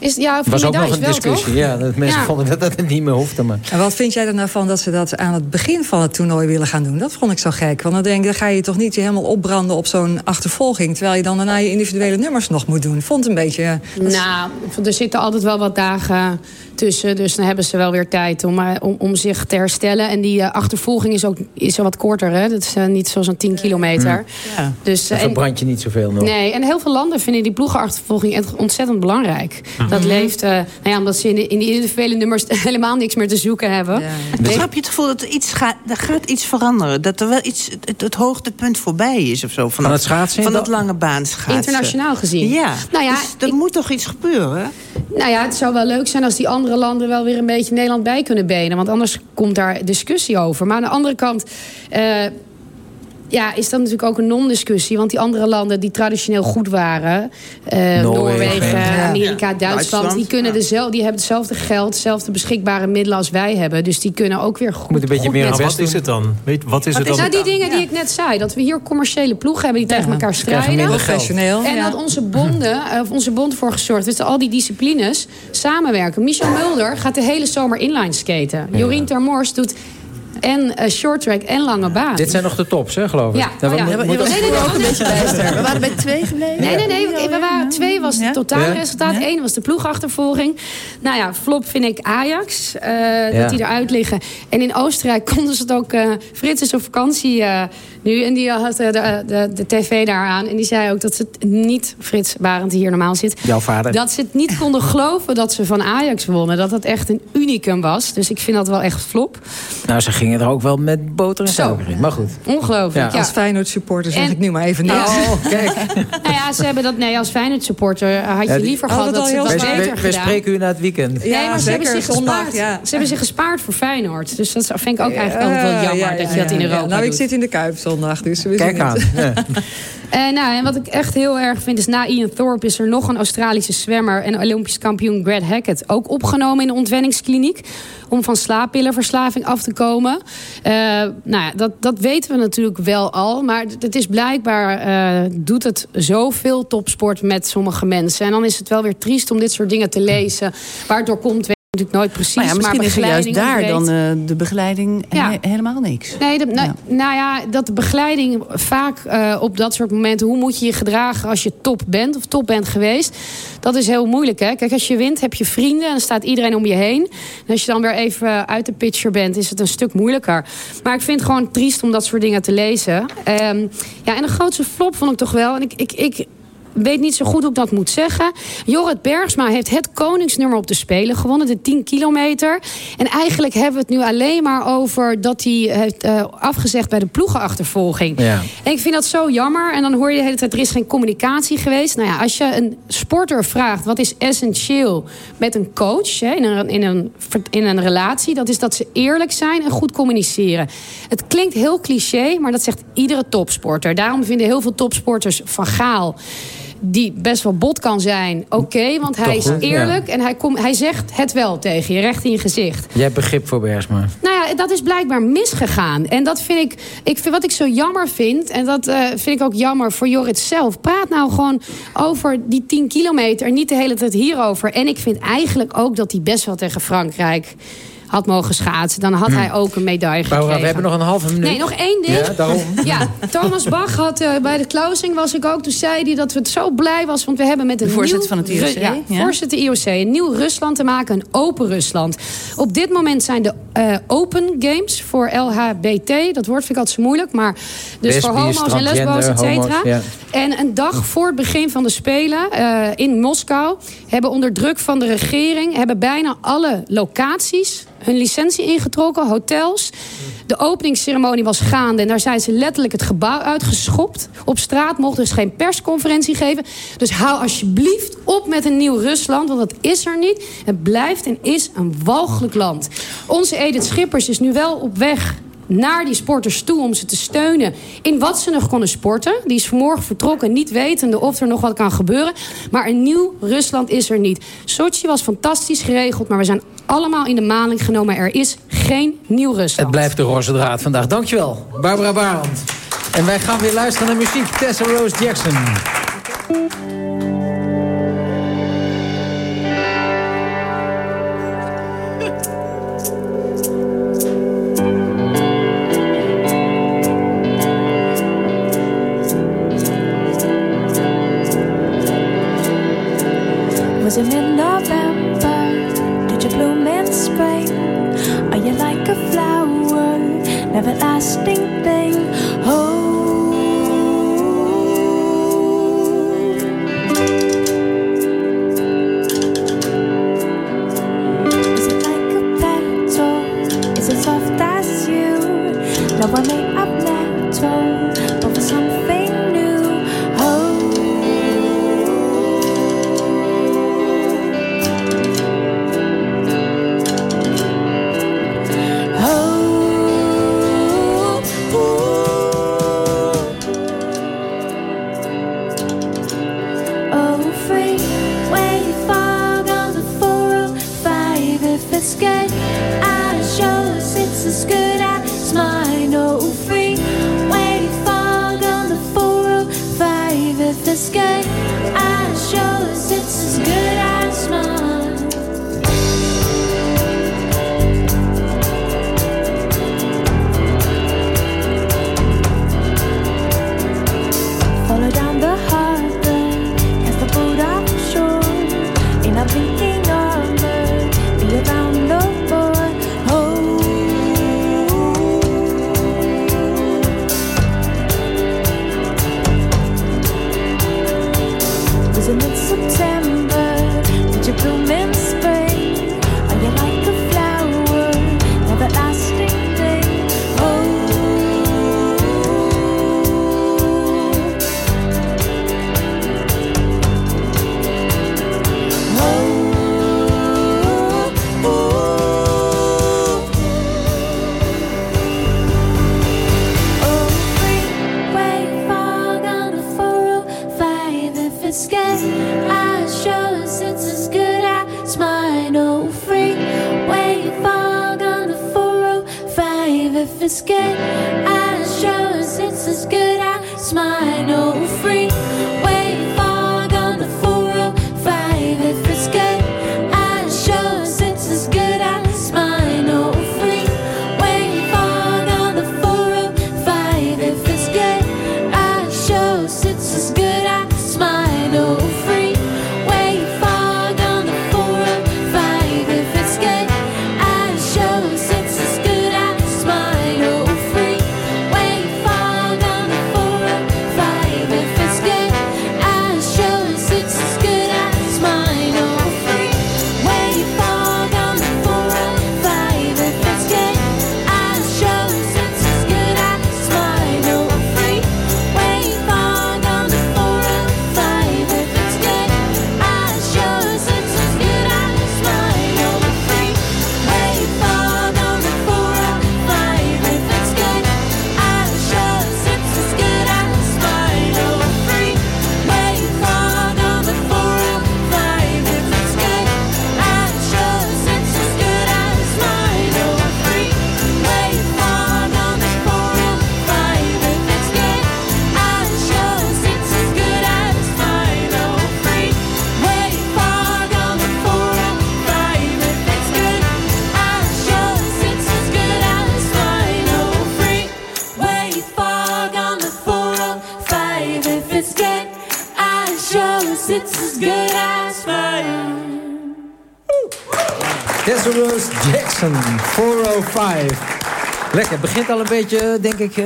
Is, ja, voor was ook nog een wel, discussie. Ja, dat mensen Ja. vonden dat dat het niet meer hoefde. Maar. En wat vind jij er nou van dat ze dat aan het begin van het toernooi willen gaan doen? Dat vond ik zo gek. Want dan denk ik, dan ga je toch niet je helemaal opbranden op zo'n achtervolging... terwijl je dan daarna je individuele nummers nog moet doen. Vond het een beetje... dat Nou, er zitten altijd wel wat dagen tussen. Dus dan hebben ze wel weer tijd om, eh, om, om zich te herstellen. En die eh, achtervolging is ook is wat korter. Hè? Dat is eh, niet zoals een 10 kilometer. Ja. Dus, Dan verbrand je niet zoveel nog. Nee, en heel veel landen vinden die ploegenachtervolging echt ontzettend belangrijk. Dat leeft, eh, nou ja, omdat ze in de, in die individuele nummers helemaal niks meer te zoeken hebben. Ik heb je het gevoel dat er iets gaat, er gaat iets veranderen. Dat er wel iets, het, het hoogtepunt voorbij is of zo. Van, Van dat- het schaatsen? Van Dat- dat lange baan schaatsen. Internationaal gezien. Ja, Nou ja, dus er moet toch iets gebeuren? Nou ja, het zou wel leuk zijn als die andere landen wel weer een beetje Nederland bij kunnen benen. Want anders komt daar discussie over. Maar aan de andere kant. eh, ja, is dat natuurlijk ook een non-discussie. Want die andere landen die traditioneel goed waren... eh, Noorwegen, Noorwegen, ja. Amerika, Duitsland... Duitsland, die, kunnen dezelfde, die hebben hetzelfde geld, hetzelfde beschikbare middelen als wij hebben. Dus die kunnen ook weer goed... Moet een beetje goed meer aan wat is het dan? Weet, wat is het dan? nou, die dingen die ik net zei. Dat we hier commerciële ploegen hebben die tegen elkaar strijden. Professioneel. En ja. dat onze bonden, eh, of onze bond voor gezorgd dat al die disciplines samenwerken. Michel Mulder gaat de hele zomer inline skaten. Jorien Termors doet en eh, short track en lange baan. Dit zijn nog de tops, hè, geloof ik. Ja, Nou, oh ja. we- Ja, nee, nee, nee, ook een beetje bijster. We waren bij twee gebleven. Nee, nee, nee. We, we waren, twee was het totaalresultaat. Ja. Eén was de ploegachtervolging. Nou ja, flop vind ik Ajax. eh, Ja. Dat die eruit liggen. En in Oostenrijk konden ze het ook... eh Frits is op vakantie eh, nu. En die had eh, de, de, de tv daar aan. En die zei ook dat ze het niet, Frits Barend die hier normaal zit... Jouw vader. dat ze het niet konden geloven dat ze van Ajax wonnen. Dat dat echt een unicum was. Dus ik vind dat wel echt flop. Nou, ze gingen er ook wel met boter en suiker in. Maar goed. Ongelooflijk, ja. Als Feyenoord supporter zeg En- ik nu maar even niet. Oh, kijk. Nou ja, ze hebben dat... Nee, als Feyenoord supporter eh, had je Ja, die- liever Oh, gehad dat ze heel dat beter Wij, wij gedaan. spreken u na het weekend. Nee, maar ze hebben zeker, zich zondag, gespaard. ja. Ze hebben zich gespaard voor Feyenoord. Dus dat vind ik ook eigenlijk altijd wel Eh, jammer ja, ja, dat je dat in Europa ja. Nou, ik zit in de Kuip zondag, dus we Kijk aan. Ja. Eh, nou, en wat ik echt heel erg vind is na Ian Thorpe is er nog een Australische zwemmer en Olympisch kampioen Greg Hackett ook opgenomen in de ontwenningskliniek om van slaappillenverslaving af te komen. Eh, nou ja, dat, dat weten we natuurlijk wel al, maar het is blijkbaar eh, doet het zoveel topsport met sommige mensen. En dan is het wel weer triest om dit soort dingen te lezen. Waar het door komt, natuurlijk nooit precies. Maar ja, misschien maar is er juist daar dan eh, de begeleiding Ja. he- helemaal niks. Nee, de, nou, nou ja, dat de begeleiding vaak eh, op dat soort momenten... hoe moet je je gedragen als je top bent of top bent geweest... dat is heel moeilijk, hè? Kijk, als je wint heb je vrienden en dan staat iedereen om je heen. En als je dan weer even uit de picture bent, is het een stuk moeilijker. Maar ik vind het gewoon triest om dat soort dingen te lezen. Ehm, ja, en de grootste flop vond ik toch wel... En ik, ik, ik weet niet zo goed hoe ik dat moet zeggen. Jorrit Bergsma heeft het koningsnummer op de Spelen gewonnen. De 10 kilometer. En eigenlijk hebben we het nu alleen maar over... dat hij heeft eh, afgezegd bij de ploegenachtervolging. Ja. En ik vind dat zo jammer. En dan hoor je de hele tijd, er is geen communicatie geweest. Nou ja, als je een sporter vraagt... wat is essentieel met een coach hè, in, een, in, een, in een relatie... dat is dat ze eerlijk zijn en goed communiceren. Het klinkt heel cliché, maar dat zegt iedere topsporter. Daarom vinden heel veel topsporters van Gaal die best wel bot kan zijn, oké. want hij Toch is ja. eerlijk en hij, kom, hij zegt het wel tegen je, recht in je gezicht. Jij hebt begrip voor Bergsma. Nou ja, dat is blijkbaar misgegaan. En dat vind ik, ik vind, wat ik zo jammer vind... en dat eh, vind ik ook jammer voor Jorrit zelf... praat nou gewoon over die 10 kilometer... niet de hele tijd hierover. En ik vind eigenlijk ook dat hij best wel tegen Frankrijk had mogen schaatsen. Dan had Hm. hij ook een medaille gekregen. Barbara, we hebben nog een halve minuut. Nee, nog één ding. Ja, daarom. Ja, Thomas Bach had eh, bij de closing was ik ook. Toen zei hij dat we het zo blij was. Want we hebben met een De voorzitter nieuw, van het IOC, Ja, ja. voorzitter IOC. Een nieuw Rusland te maken. Een open Rusland. Op dit moment zijn de eh, Open Games voor LHBT. Dat woord vind ik altijd zo moeilijk. Maar dus voor homo's en lesbo's, et cetera. ja. En een dag voor het begin van de Spelen eh, in Moskou... hebben onder druk van de regering... hebben bijna alle locaties hun licentie ingetrokken, hotels. De openingsceremonie was gaande en daar zijn ze letterlijk het gebouw uitgeschopt. Op straat mochten ze geen persconferentie geven. Dus hou alsjeblieft op met een nieuw Rusland, want dat is er niet. Het blijft en is een walgelijk land. Onze Edith Schippers is nu wel op weg naar die sporters toe om ze te steunen in wat ze nog konden sporten. Die is vanmorgen vertrokken, niet wetende of er nog wat kan gebeuren. Maar een nieuw Rusland is er niet. Sochi was fantastisch geregeld, maar we zijn allemaal in de maling genomen. Er is geen nieuw Rusland. Het blijft de roze draad vandaag. Dankjewel, Barbara Barend. En wij gaan weer luisteren naar muziek. Tessa Rose Jackson. A flower, never lasting thing? Denk ik... eh,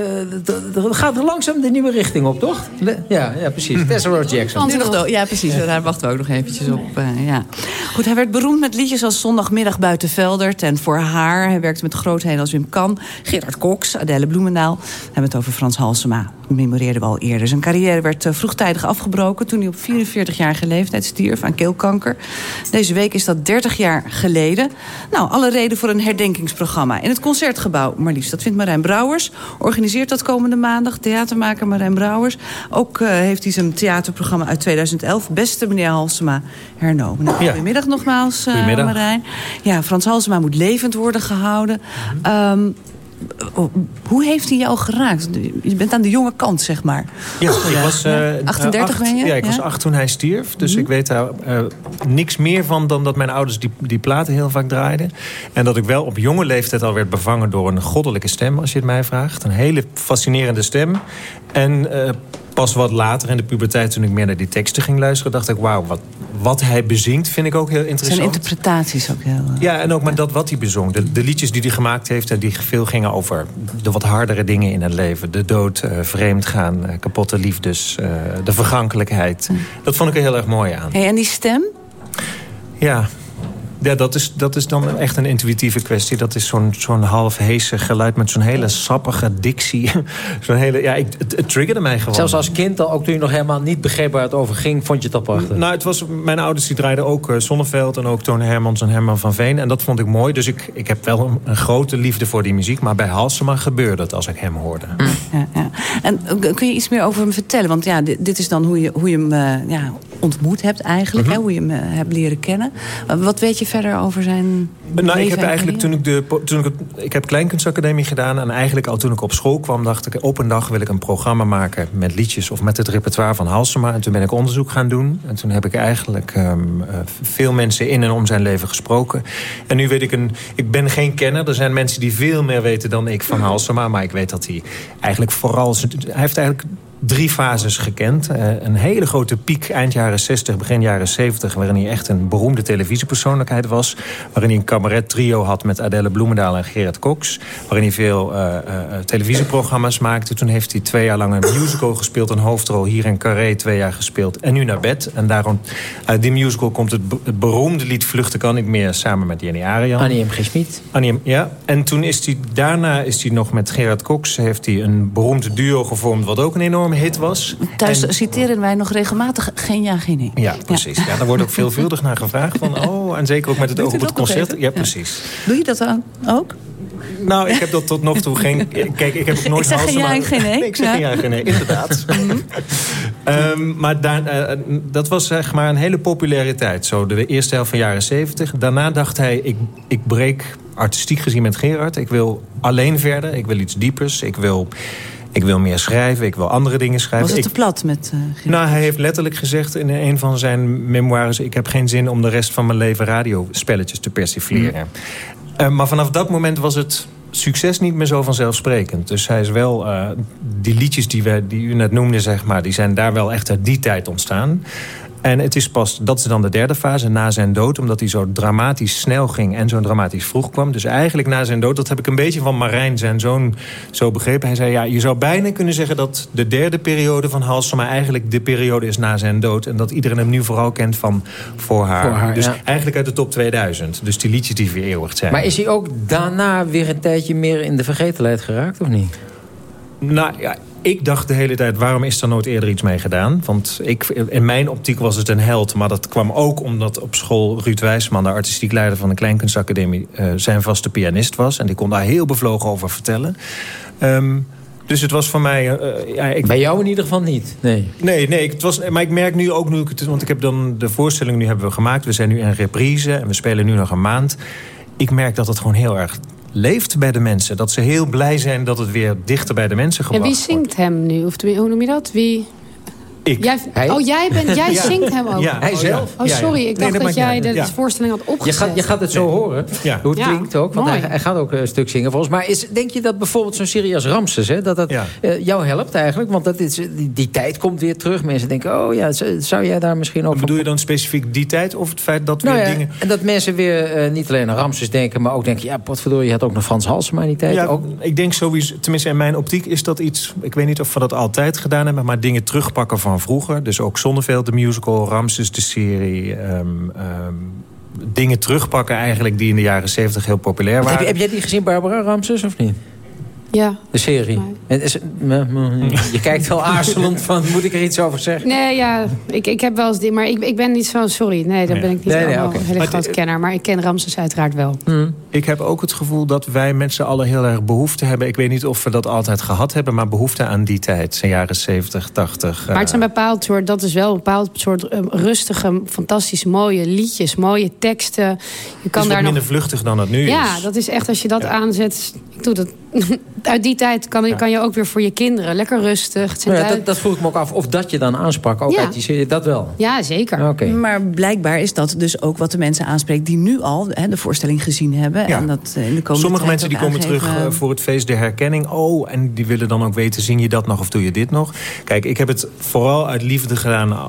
Het gaat er langzaam de nieuwe richting op, toch? Ja, ja precies. Tessa Jackson. Ja, precies. Daar wachten we ook nog eventjes op. eh, ja. Goed, hij werd beroemd met liedjes als Zondagmiddag buiten Veldert en Voor haar. Hij werkte met grootheden als Wim Kan, Gerard Cox, Adèle Bloemendaal. We hebben het over Frans Halsema. Dat memoreerden we al eerder. Zijn carrière werd eh, vroegtijdig afgebroken toen hij op 44-jarige leeftijd stierf aan keelkanker. Deze week is dat 30 jaar geleden. Nou, alle reden voor een herdenkingsprogramma in het Concertgebouw. Maar liefst, dat vindt Marijn Brouwers. Organiseert dat komende maandag. Theatermaker Marijn Brouwers. Ook eh, heeft hij zijn theaterprogramma uit 2011, Beste meneer Halsema, hernomen. Nou, Ja. Goedemiddag nogmaals, eh, Goedemiddag. Marijn. Ja, Frans Halsema moet levend worden gehouden. Ehm, oh, hoe heeft hij jou geraakt? Je bent aan de jonge kant, zeg maar. Ja, ik was... eh, 38 acht. ben je? Ja, ik was acht toen hij stierf. Dus ik weet daar eh, niks meer van dan dat mijn ouders die, die platen heel vaak draaiden. En dat ik wel op jonge leeftijd al werd bevangen door een goddelijke stem, als je het mij vraagt. Een hele fascinerende stem. En eh, pas wat later in de puberteit, toen ik meer naar die teksten ging luisteren... dacht ik, wauw, wat, wat hij bezingt vind ik ook heel Zijn interessant. interpretaties ook heel... eh, Ja, en ook maar dat wat hij bezong. De, de liedjes die hij gemaakt heeft en die veel gingen over de wat hardere dingen in het leven. De dood, eh, vreemd gaan, eh, kapotte liefdes, de vergankelijkheid. Dat vond ik er heel erg mooi aan. Hey, en die stem? Ja, ja dat, is, dat is dan echt een intuïtieve kwestie. Dat is zo'n zo'n half heese geluid met zo'n hele sappige dictie. zo'n hele, ja, ik, het, het triggerde mij gewoon. Zelfs als kind, al, ook toen je nog helemaal niet begreep waar het over ging... vond je het al prachtig. Nou, het was, mijn ouders die draaiden ook eh, Zonneveld en ook Tone Hermans en Herman van Veen. En dat vond ik mooi. Dus ik, ik heb wel een, een grote liefde voor die muziek. Maar bij Halsema gebeurde het als ik hem hoorde. Ja, ja. En eh, kun je iets meer over hem vertellen? Want ja, dit, dit is dan hoe je, hoe je hem eh, ja, ontmoet hebt eigenlijk. Mhm. hè, hoe je hem hebt leren kennen. Wat weet je verder over zijn Nou, ik heb en eigenlijk toen ik de toen ik, ik heb kleinkunstacademie gedaan en eigenlijk al toen ik op school kwam dacht ik op een dag wil ik een programma maken met liedjes of met het repertoire van Halsema. En toen ben ik onderzoek gaan doen en toen heb ik eigenlijk ehm, eh, veel mensen in en om zijn leven gesproken. En nu weet ik een ik ben geen kenner er zijn mensen die veel meer weten dan ik van Halsema maar ik weet dat hij eigenlijk vooral hij heeft eigenlijk drie fases gekend. Eh, een hele grote piek eind jaren 60, begin jaren 70... waarin hij echt een beroemde televisiepersoonlijkheid was. Waarin hij een cabaret trio had met Adele Bloemendaal en Gerard Cox. Waarin hij veel uh, uh, televisieprogramma's maakte. Toen heeft hij twee jaar lang een musical gespeeld. Een hoofdrol hier in Carré twee jaar gespeeld. En nu naar bed. En daarom, uit die musical komt het, het beroemde lied Vluchten kan ik meer... samen met Jenny Arian. Annie M. G. Schmid. Annie M. Ja. En toen is hij, daarna is hij nog met Gerard Cox... heeft hij een beroemde duo gevormd... wat ook een enorme hit was. Thuis en... citeren wij nog regelmatig geen ja, geen nee. Ja, precies. Ja. ja daar wordt ook veelvuldig naar gevraagd. Van, oh, en zeker ook met het oog op het concert. Ja, precies. Doe je dat dan ook? Nou, ik heb dat tot nog toe geen... Kijk, ik heb het nooit ik zeg geen ja en geen nee. nee. ik zeg geen ja en geen nee, inderdaad. um, maar daar, uh, dat was zeg maar een hele populariteit. Zo de eerste helft van jaren zeventig. Daarna dacht hij, ik, ik breek artistiek gezien met Gerard. Ik wil alleen verder. Ik wil iets diepers. Ik wil... Ik wil meer schrijven, ik wil andere dingen schrijven. Was het ik, te plat met uh? Nou, hij heeft letterlijk gezegd in een van zijn memoires... ik heb geen zin om de rest van mijn leven radiospelletjes te persifleren. Mm. Uh, maar vanaf dat moment was het succes niet meer zo vanzelfsprekend. Dus hij is wel... Uh, die liedjes die, we, die u net noemde, zeg maar... die zijn daar wel echt uit die tijd ontstaan. En het is pas, dat is dan de derde fase, na zijn dood... omdat hij zo dramatisch snel ging en zo dramatisch vroeg kwam. Dus eigenlijk na zijn dood, dat heb ik een beetje van Marijn, zijn zoon, zo begrepen. Hij zei, ja, je zou bijna kunnen zeggen dat de derde periode van Halsema... eigenlijk de periode is na zijn dood. En dat iedereen hem nu vooral kent van voor haar. Voor haar dus ja. eigenlijk uit de top 2000. Dus die liedjes die vereeuwigd zijn. Maar is hij ook daarna weer een tijdje meer in de vergetelheid geraakt, of niet? Nou ja, ik dacht de hele tijd, waarom is er nooit eerder iets mee gedaan? Want ik, in mijn optiek was het een held. Maar dat kwam ook omdat op school Ruud Wijsman... de artistiek leider van de Kleinkunstacademie... Uh, zijn vaste pianist was. En die kon daar heel bevlogen over vertellen. Um, dus het was voor mij... Uh, ja, ik... Bij jou in ieder geval niet? Nee. Nee, nee het was, maar ik merk nu ook... Nu ik het, want ik heb dan de voorstelling nu hebben we gemaakt. We zijn nu in reprise en we spelen nu nog een maand. Ik merk dat het gewoon heel erg leeft bij de mensen. Dat ze heel blij zijn dat het weer dichter bij de mensen gebracht En wie zingt hem nu? Of hoe noem je dat? Wie... Ik. Jij, oh, jij, bent, jij Ja. zingt hem ook? Ja. Hij zelf? Oh, sorry. Ik Nee, dacht dat jij de voorstelling had Je opgezet. gaat, je gaat het zo horen, Ja. hoe het Ja, klinkt ook. Want hij, hij gaat ook een stuk zingen volgens mij. Is, denk je dat bijvoorbeeld zo'n serie als Ramses... Hè, dat dat Ja. eh, jou helpt eigenlijk? Want dat is, die, die tijd komt weer terug. Mensen denken, oh ja, zou jij daar misschien ook... van- Bedoel je dan specifiek die tijd of het feit dat Nou weer ja, dingen... En dat mensen weer eh, niet alleen aan Ramses denken... maar ook denken, ja, potverdorie, je had ook nog Frans Halsema in die tijd. Ja, ook, ik denk sowieso, tenminste in mijn optiek is dat iets... ik weet niet of we dat altijd gedaan hebben... maar dingen terugpakken van vroeger. Dus ook Zonneveld, de musical, Ramses, de serie... ehm, ehm, dingen terugpakken eigenlijk die in de jaren zeventig heel populair heb, waren. je- heb jij die gezien, Barbara Ramses, of niet? Ja. De serie. Je kijkt wel aarzelend van, moet ik er iets over zeggen? Nee, ja, ik, ik heb wel eens dit, maar ik, ik ben niet zo, sorry, nee, dan Nee. ben ik niet Nee, nee, allemaal oké. een hele grote kenner. Maar ik ken Ramses uiteraard wel. Ik heb ook het gevoel dat wij met z'n allen heel erg behoefte hebben. Ik weet niet of we dat altijd gehad hebben, maar behoefte aan die tijd. Zijn jaren 70, 80. Maar het zijn bepaald soort, dat is wel een bepaald soort eh, rustige, fantastisch mooie liedjes, mooie teksten. Je het is kan daar nog. minder vluchtig dan het nu Ja, is. dat is echt als je dat aanzet. Ik doe dat. Uit die tijd kan, kan je ook weer voor je kinderen lekker rustig. Nou ja, dat, dat vroeg ik me ook af. Of dat je dan aansprak, ook Ja. uit die serie, dat wel. Ja, zeker. Maar blijkbaar is dat dus ook wat de mensen aanspreekt... die nu al hè, de voorstelling gezien hebben. Ja. En dat eh, in de komende Sommige mensen die komen terug eh, voor het feest der herkenning. Oh, en die willen dan ook weten, zing je dat nog of doe je dit nog? Kijk, ik heb het vooral uit liefde gedaan eh,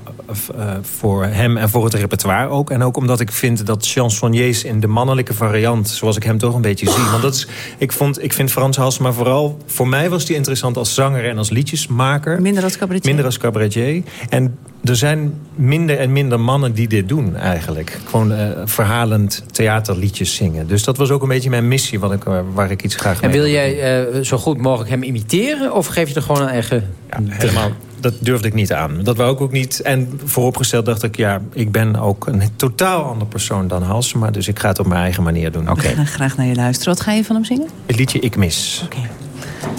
voor hem en voor het repertoire ook. En ook omdat ik vind dat chansonniers in de mannelijke variant... zoals ik hem toch een beetje zie. Want dat is, ik, vond, ik vind Frans Halsema vooral... voor mij was die interessant als zanger en als liedjesmaker. Minder als cabaretier. Minder als cabaretier. En er zijn minder en minder mannen die dit doen eigenlijk. Gewoon eh, verhalend theaterliedjes zingen. Dus dat was ook een beetje mijn missie wat ik, eh, waar ik iets graag En mee wil wilde jij eh, zo goed mogelijk hem imiteren? Of geef je er gewoon een eigen... helemaal, dat durfde ik niet aan. Dat wou ik ook niet. En vooropgesteld dacht ik, ja, ik ben ook een totaal ander persoon dan Halsema. Dus ik ga het op mijn eigen manier doen. We gaan graag naar je luisteren. Wat ga je van hem zingen? Het liedje Ik Mis.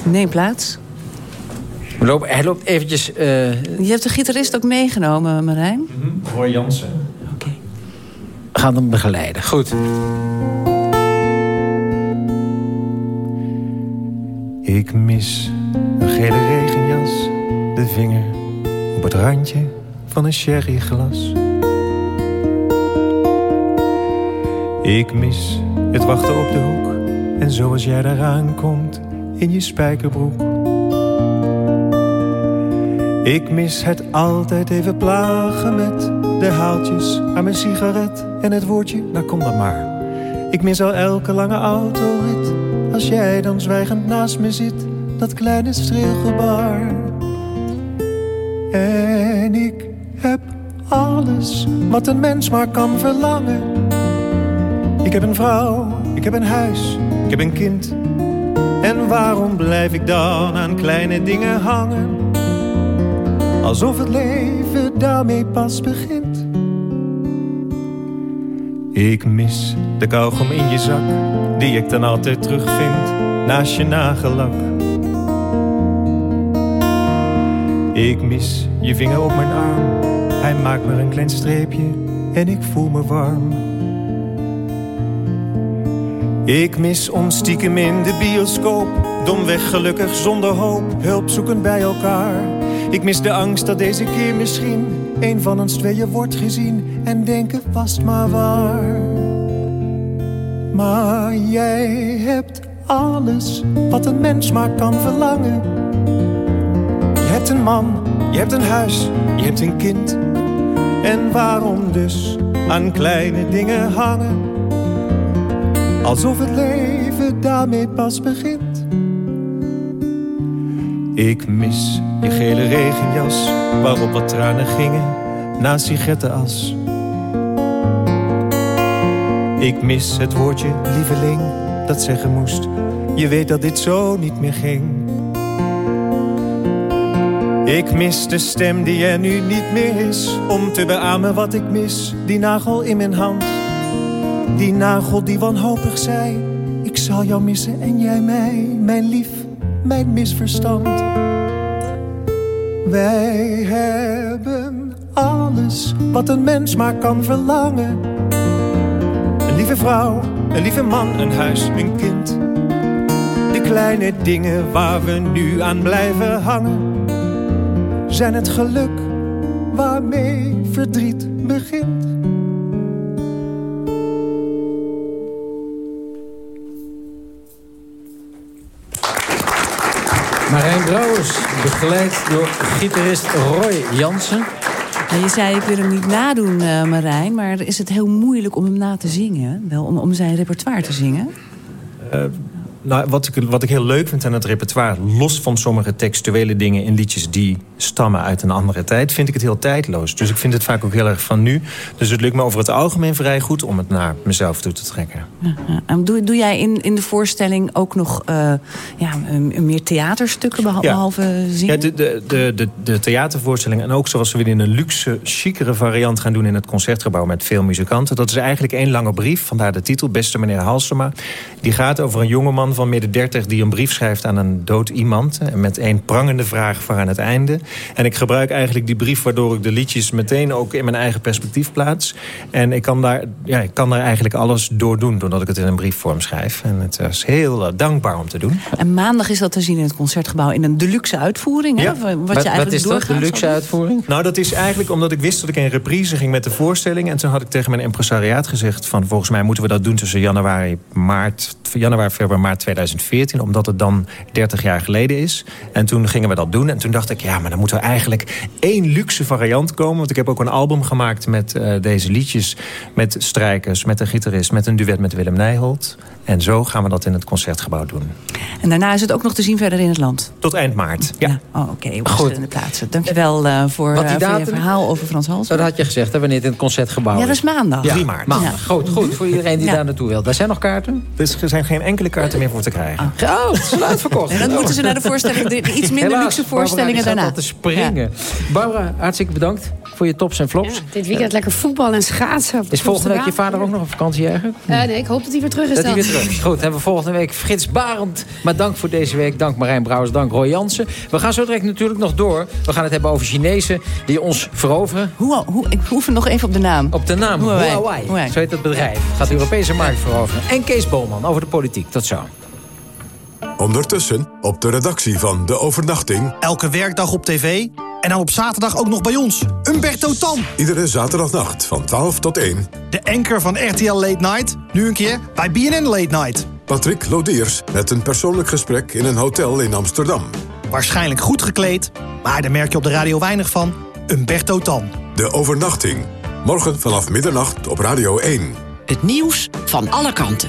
Neem plaats. We lopen, hij loopt eventjes... eh, Je hebt de gitarist ook meegenomen, Marijn. Roy Jansen. gaan hem begeleiden. Goed. Ik mis een gele regenjas, de vinger op het randje van een sherryglas. Ik mis het wachten op de hoek en zoals jij daaraan komt in je spijkerbroek. Ik mis het altijd even plagen met de haaltjes aan mijn sigaret en het woordje, nou kom dan maar. Ik mis al elke lange autorit, als jij dan zwijgend naast me zit, dat kleine streelgebaar. En ik heb alles wat een mens maar kan verlangen. Ik heb een vrouw, ik heb een huis, ik heb een kind. En waarom blijf ik dan aan kleine dingen hangen? Alsof het leven daarmee pas begint. Ik mis de kauwgom in je zak, die ik dan altijd terugvind naast je nagellak. Ik mis je vinger op mijn arm, hij maakt maar een klein streepje en ik voel me warm. Ik mis ons stiekem in de bioscoop, domweg gelukkig zonder hoop, hulp zoeken bij elkaar. Ik mis de angst dat deze keer misschien een van ons tweeën wordt gezien en denken vast maar waar. Maar jij hebt alles wat een mens maar kan verlangen. Je hebt een man, je hebt een huis, je hebt een kind. En waarom dus aan kleine dingen hangen? Alsof het leven daarmee pas begint. Ik mis je gele regenjas, waarop wat tranen gingen na sigarettenas. Ik mis het woordje lieveling, dat zeggen moest. Je weet dat dit zo niet meer ging. Ik mis de stem die er nu niet meer is, om te beamen wat ik mis. Die nagel in mijn hand, die nagel die wanhopig zei. Ik zal jou missen en jij mij, mijn lief, mijn misverstand. Wij hebben alles wat een mens maar kan verlangen. Een lieve vrouw, een lieve man, een huis, een kind. De kleine dingen waar we nu aan blijven hangen, zijn het geluk waarmee verdriet begint. Marijn Brouwers, begeleid door gitarist Roy Jansen. Ja, je zei, ik wil hem niet nadoen, eh, Marijn. Maar is het heel moeilijk om hem na te zingen? Wel, om, om zijn repertoire te zingen? Uh, nou, wat, ik, wat ik heel leuk vind aan het repertoire... los van sommige textuele dingen in liedjes die stammen uit een andere tijd... vind ik het heel tijdloos. Dus ik vind het vaak ook heel erg van nu. Dus het lukt me over het algemeen vrij goed om het naar mezelf toe te trekken. Ja, doe, doe jij in, in de voorstelling ook nog uh, ja, meer theaterstukken behalve ja. zingen? Ja, de, de, de, de, de theatervoorstelling en ook zoals we weer in een luxe, chicere variant gaan doen... in het Concertgebouw met veel muzikanten. Dat is eigenlijk één lange brief, vandaar de titel, Beste meneer Halsema. Die gaat over een jongeman van midden 30 die een brief schrijft aan een dood iemand... met één prangende vraag voor aan het einde. En ik gebruik eigenlijk die brief waardoor ik de liedjes meteen ook in mijn eigen perspectief plaats. En ik kan daar, ja, ik kan daar eigenlijk alles door doen, doordat ik het in een briefvorm schrijf. En het is heel uh, dankbaar om te doen. En maandag is dat te zien in het Concertgebouw in een deluxe uitvoering. Hè? Wat, wat, je wat is dat, de luxe uitvoering? Nou, dat is eigenlijk omdat ik wist dat ik in reprise ging met de voorstelling. En toen had ik tegen mijn impresariaat gezegd van... volgens mij moeten we dat doen tussen januari, maart, januari februari, maart 2014. Omdat het dan 30 jaar geleden is. En toen gingen we dat doen. En toen dacht ik, ja, maar dan moeten we eigenlijk één luxe variant komen. Want ik heb ook een album gemaakt met uh, deze liedjes. Met strijkers, met een gitarist, met een duet met Willem Nijholt. En zo gaan we dat in het Concertgebouw doen. En daarna is het ook nog te zien verder in het land? Tot eind maart, ja. ja. Oh, oké, okay, op verschillende plaatsen. Dankjewel uh, voor, uh, voor je verhaal over Frans Hals. Dat had je gezegd, hè, wanneer het in het Concertgebouw Ja, dat is maandag. Ja, 3 maart. maandag. Ja. Goed, goed, voor iedereen die daar naartoe wil. Daar zijn nog kaarten? Dus er zijn geen enkele kaarten meer voor te krijgen. Oh, oh het is uitverkocht. En dan moeten ze naar de voorstelling, de iets minder Helaas, luxe voorstellingen Barbara, daarna. te springen. Barbara, hartstikke bedankt voor je tops en flops. dit weekend lekker voetbal en schaatsen. Is volgende week je vader ook nog op vakantie eigenlijk? Uh, nee, ik hoop dat hij weer terug is dat dan. hij weer terug is. Goed, hebben we volgende week Frits Barend. Maar dank voor deze week. Dank Marijn Brouwers, dank Roy Jansen. We gaan zo direct natuurlijk nog door. We gaan het hebben over Chinezen die ons veroveren. Hoe, hoe, ik oefen nog even op de naam. Op de naam, Huawei. Huawei. Huawei. Zo heet het bedrijf. Gaat de Europese markt veroveren. En Kees Boman over de politiek. Tot zo. Ondertussen op de redactie van De Overnachting... Elke werkdag op tv en dan op zaterdag ook nog bij ons. Umberto Tan. Iedere zaterdagnacht van 12 tot 1. De anker van RTL Late Night. Nu een keer bij BNN Late Night. Patrick Lodiers met een persoonlijk gesprek in een hotel in Amsterdam. Waarschijnlijk goed gekleed, maar daar merk je op de radio weinig van. Umberto Tan. De overnachting. Morgen vanaf middernacht op Radio 1. Het nieuws van alle kanten.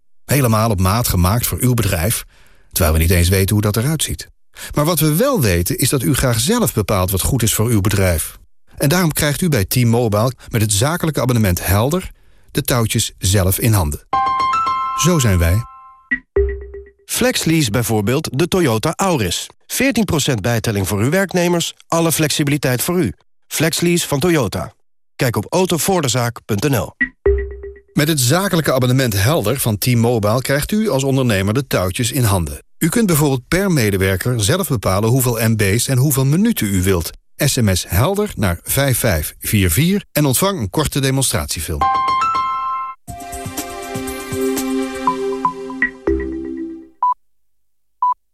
Helemaal op maat gemaakt voor uw bedrijf, terwijl we niet eens weten hoe dat eruit ziet. Maar wat we wel weten is dat u graag zelf bepaalt wat goed is voor uw bedrijf. En daarom krijgt u bij T-Mobile met het zakelijke abonnement Helder de touwtjes zelf in handen. Zo zijn wij. FlexLease bijvoorbeeld de Toyota Auris. 14% bijtelling voor uw werknemers, alle flexibiliteit voor u. FlexLease van Toyota. Kijk op autovoordezaak.nl. Met het zakelijke abonnement Helder van T-Mobile krijgt u als ondernemer de touwtjes in handen. U kunt bijvoorbeeld per medewerker zelf bepalen hoeveel MB's en hoeveel minuten u wilt. SMS Helder naar 5544 en ontvang een korte demonstratiefilm.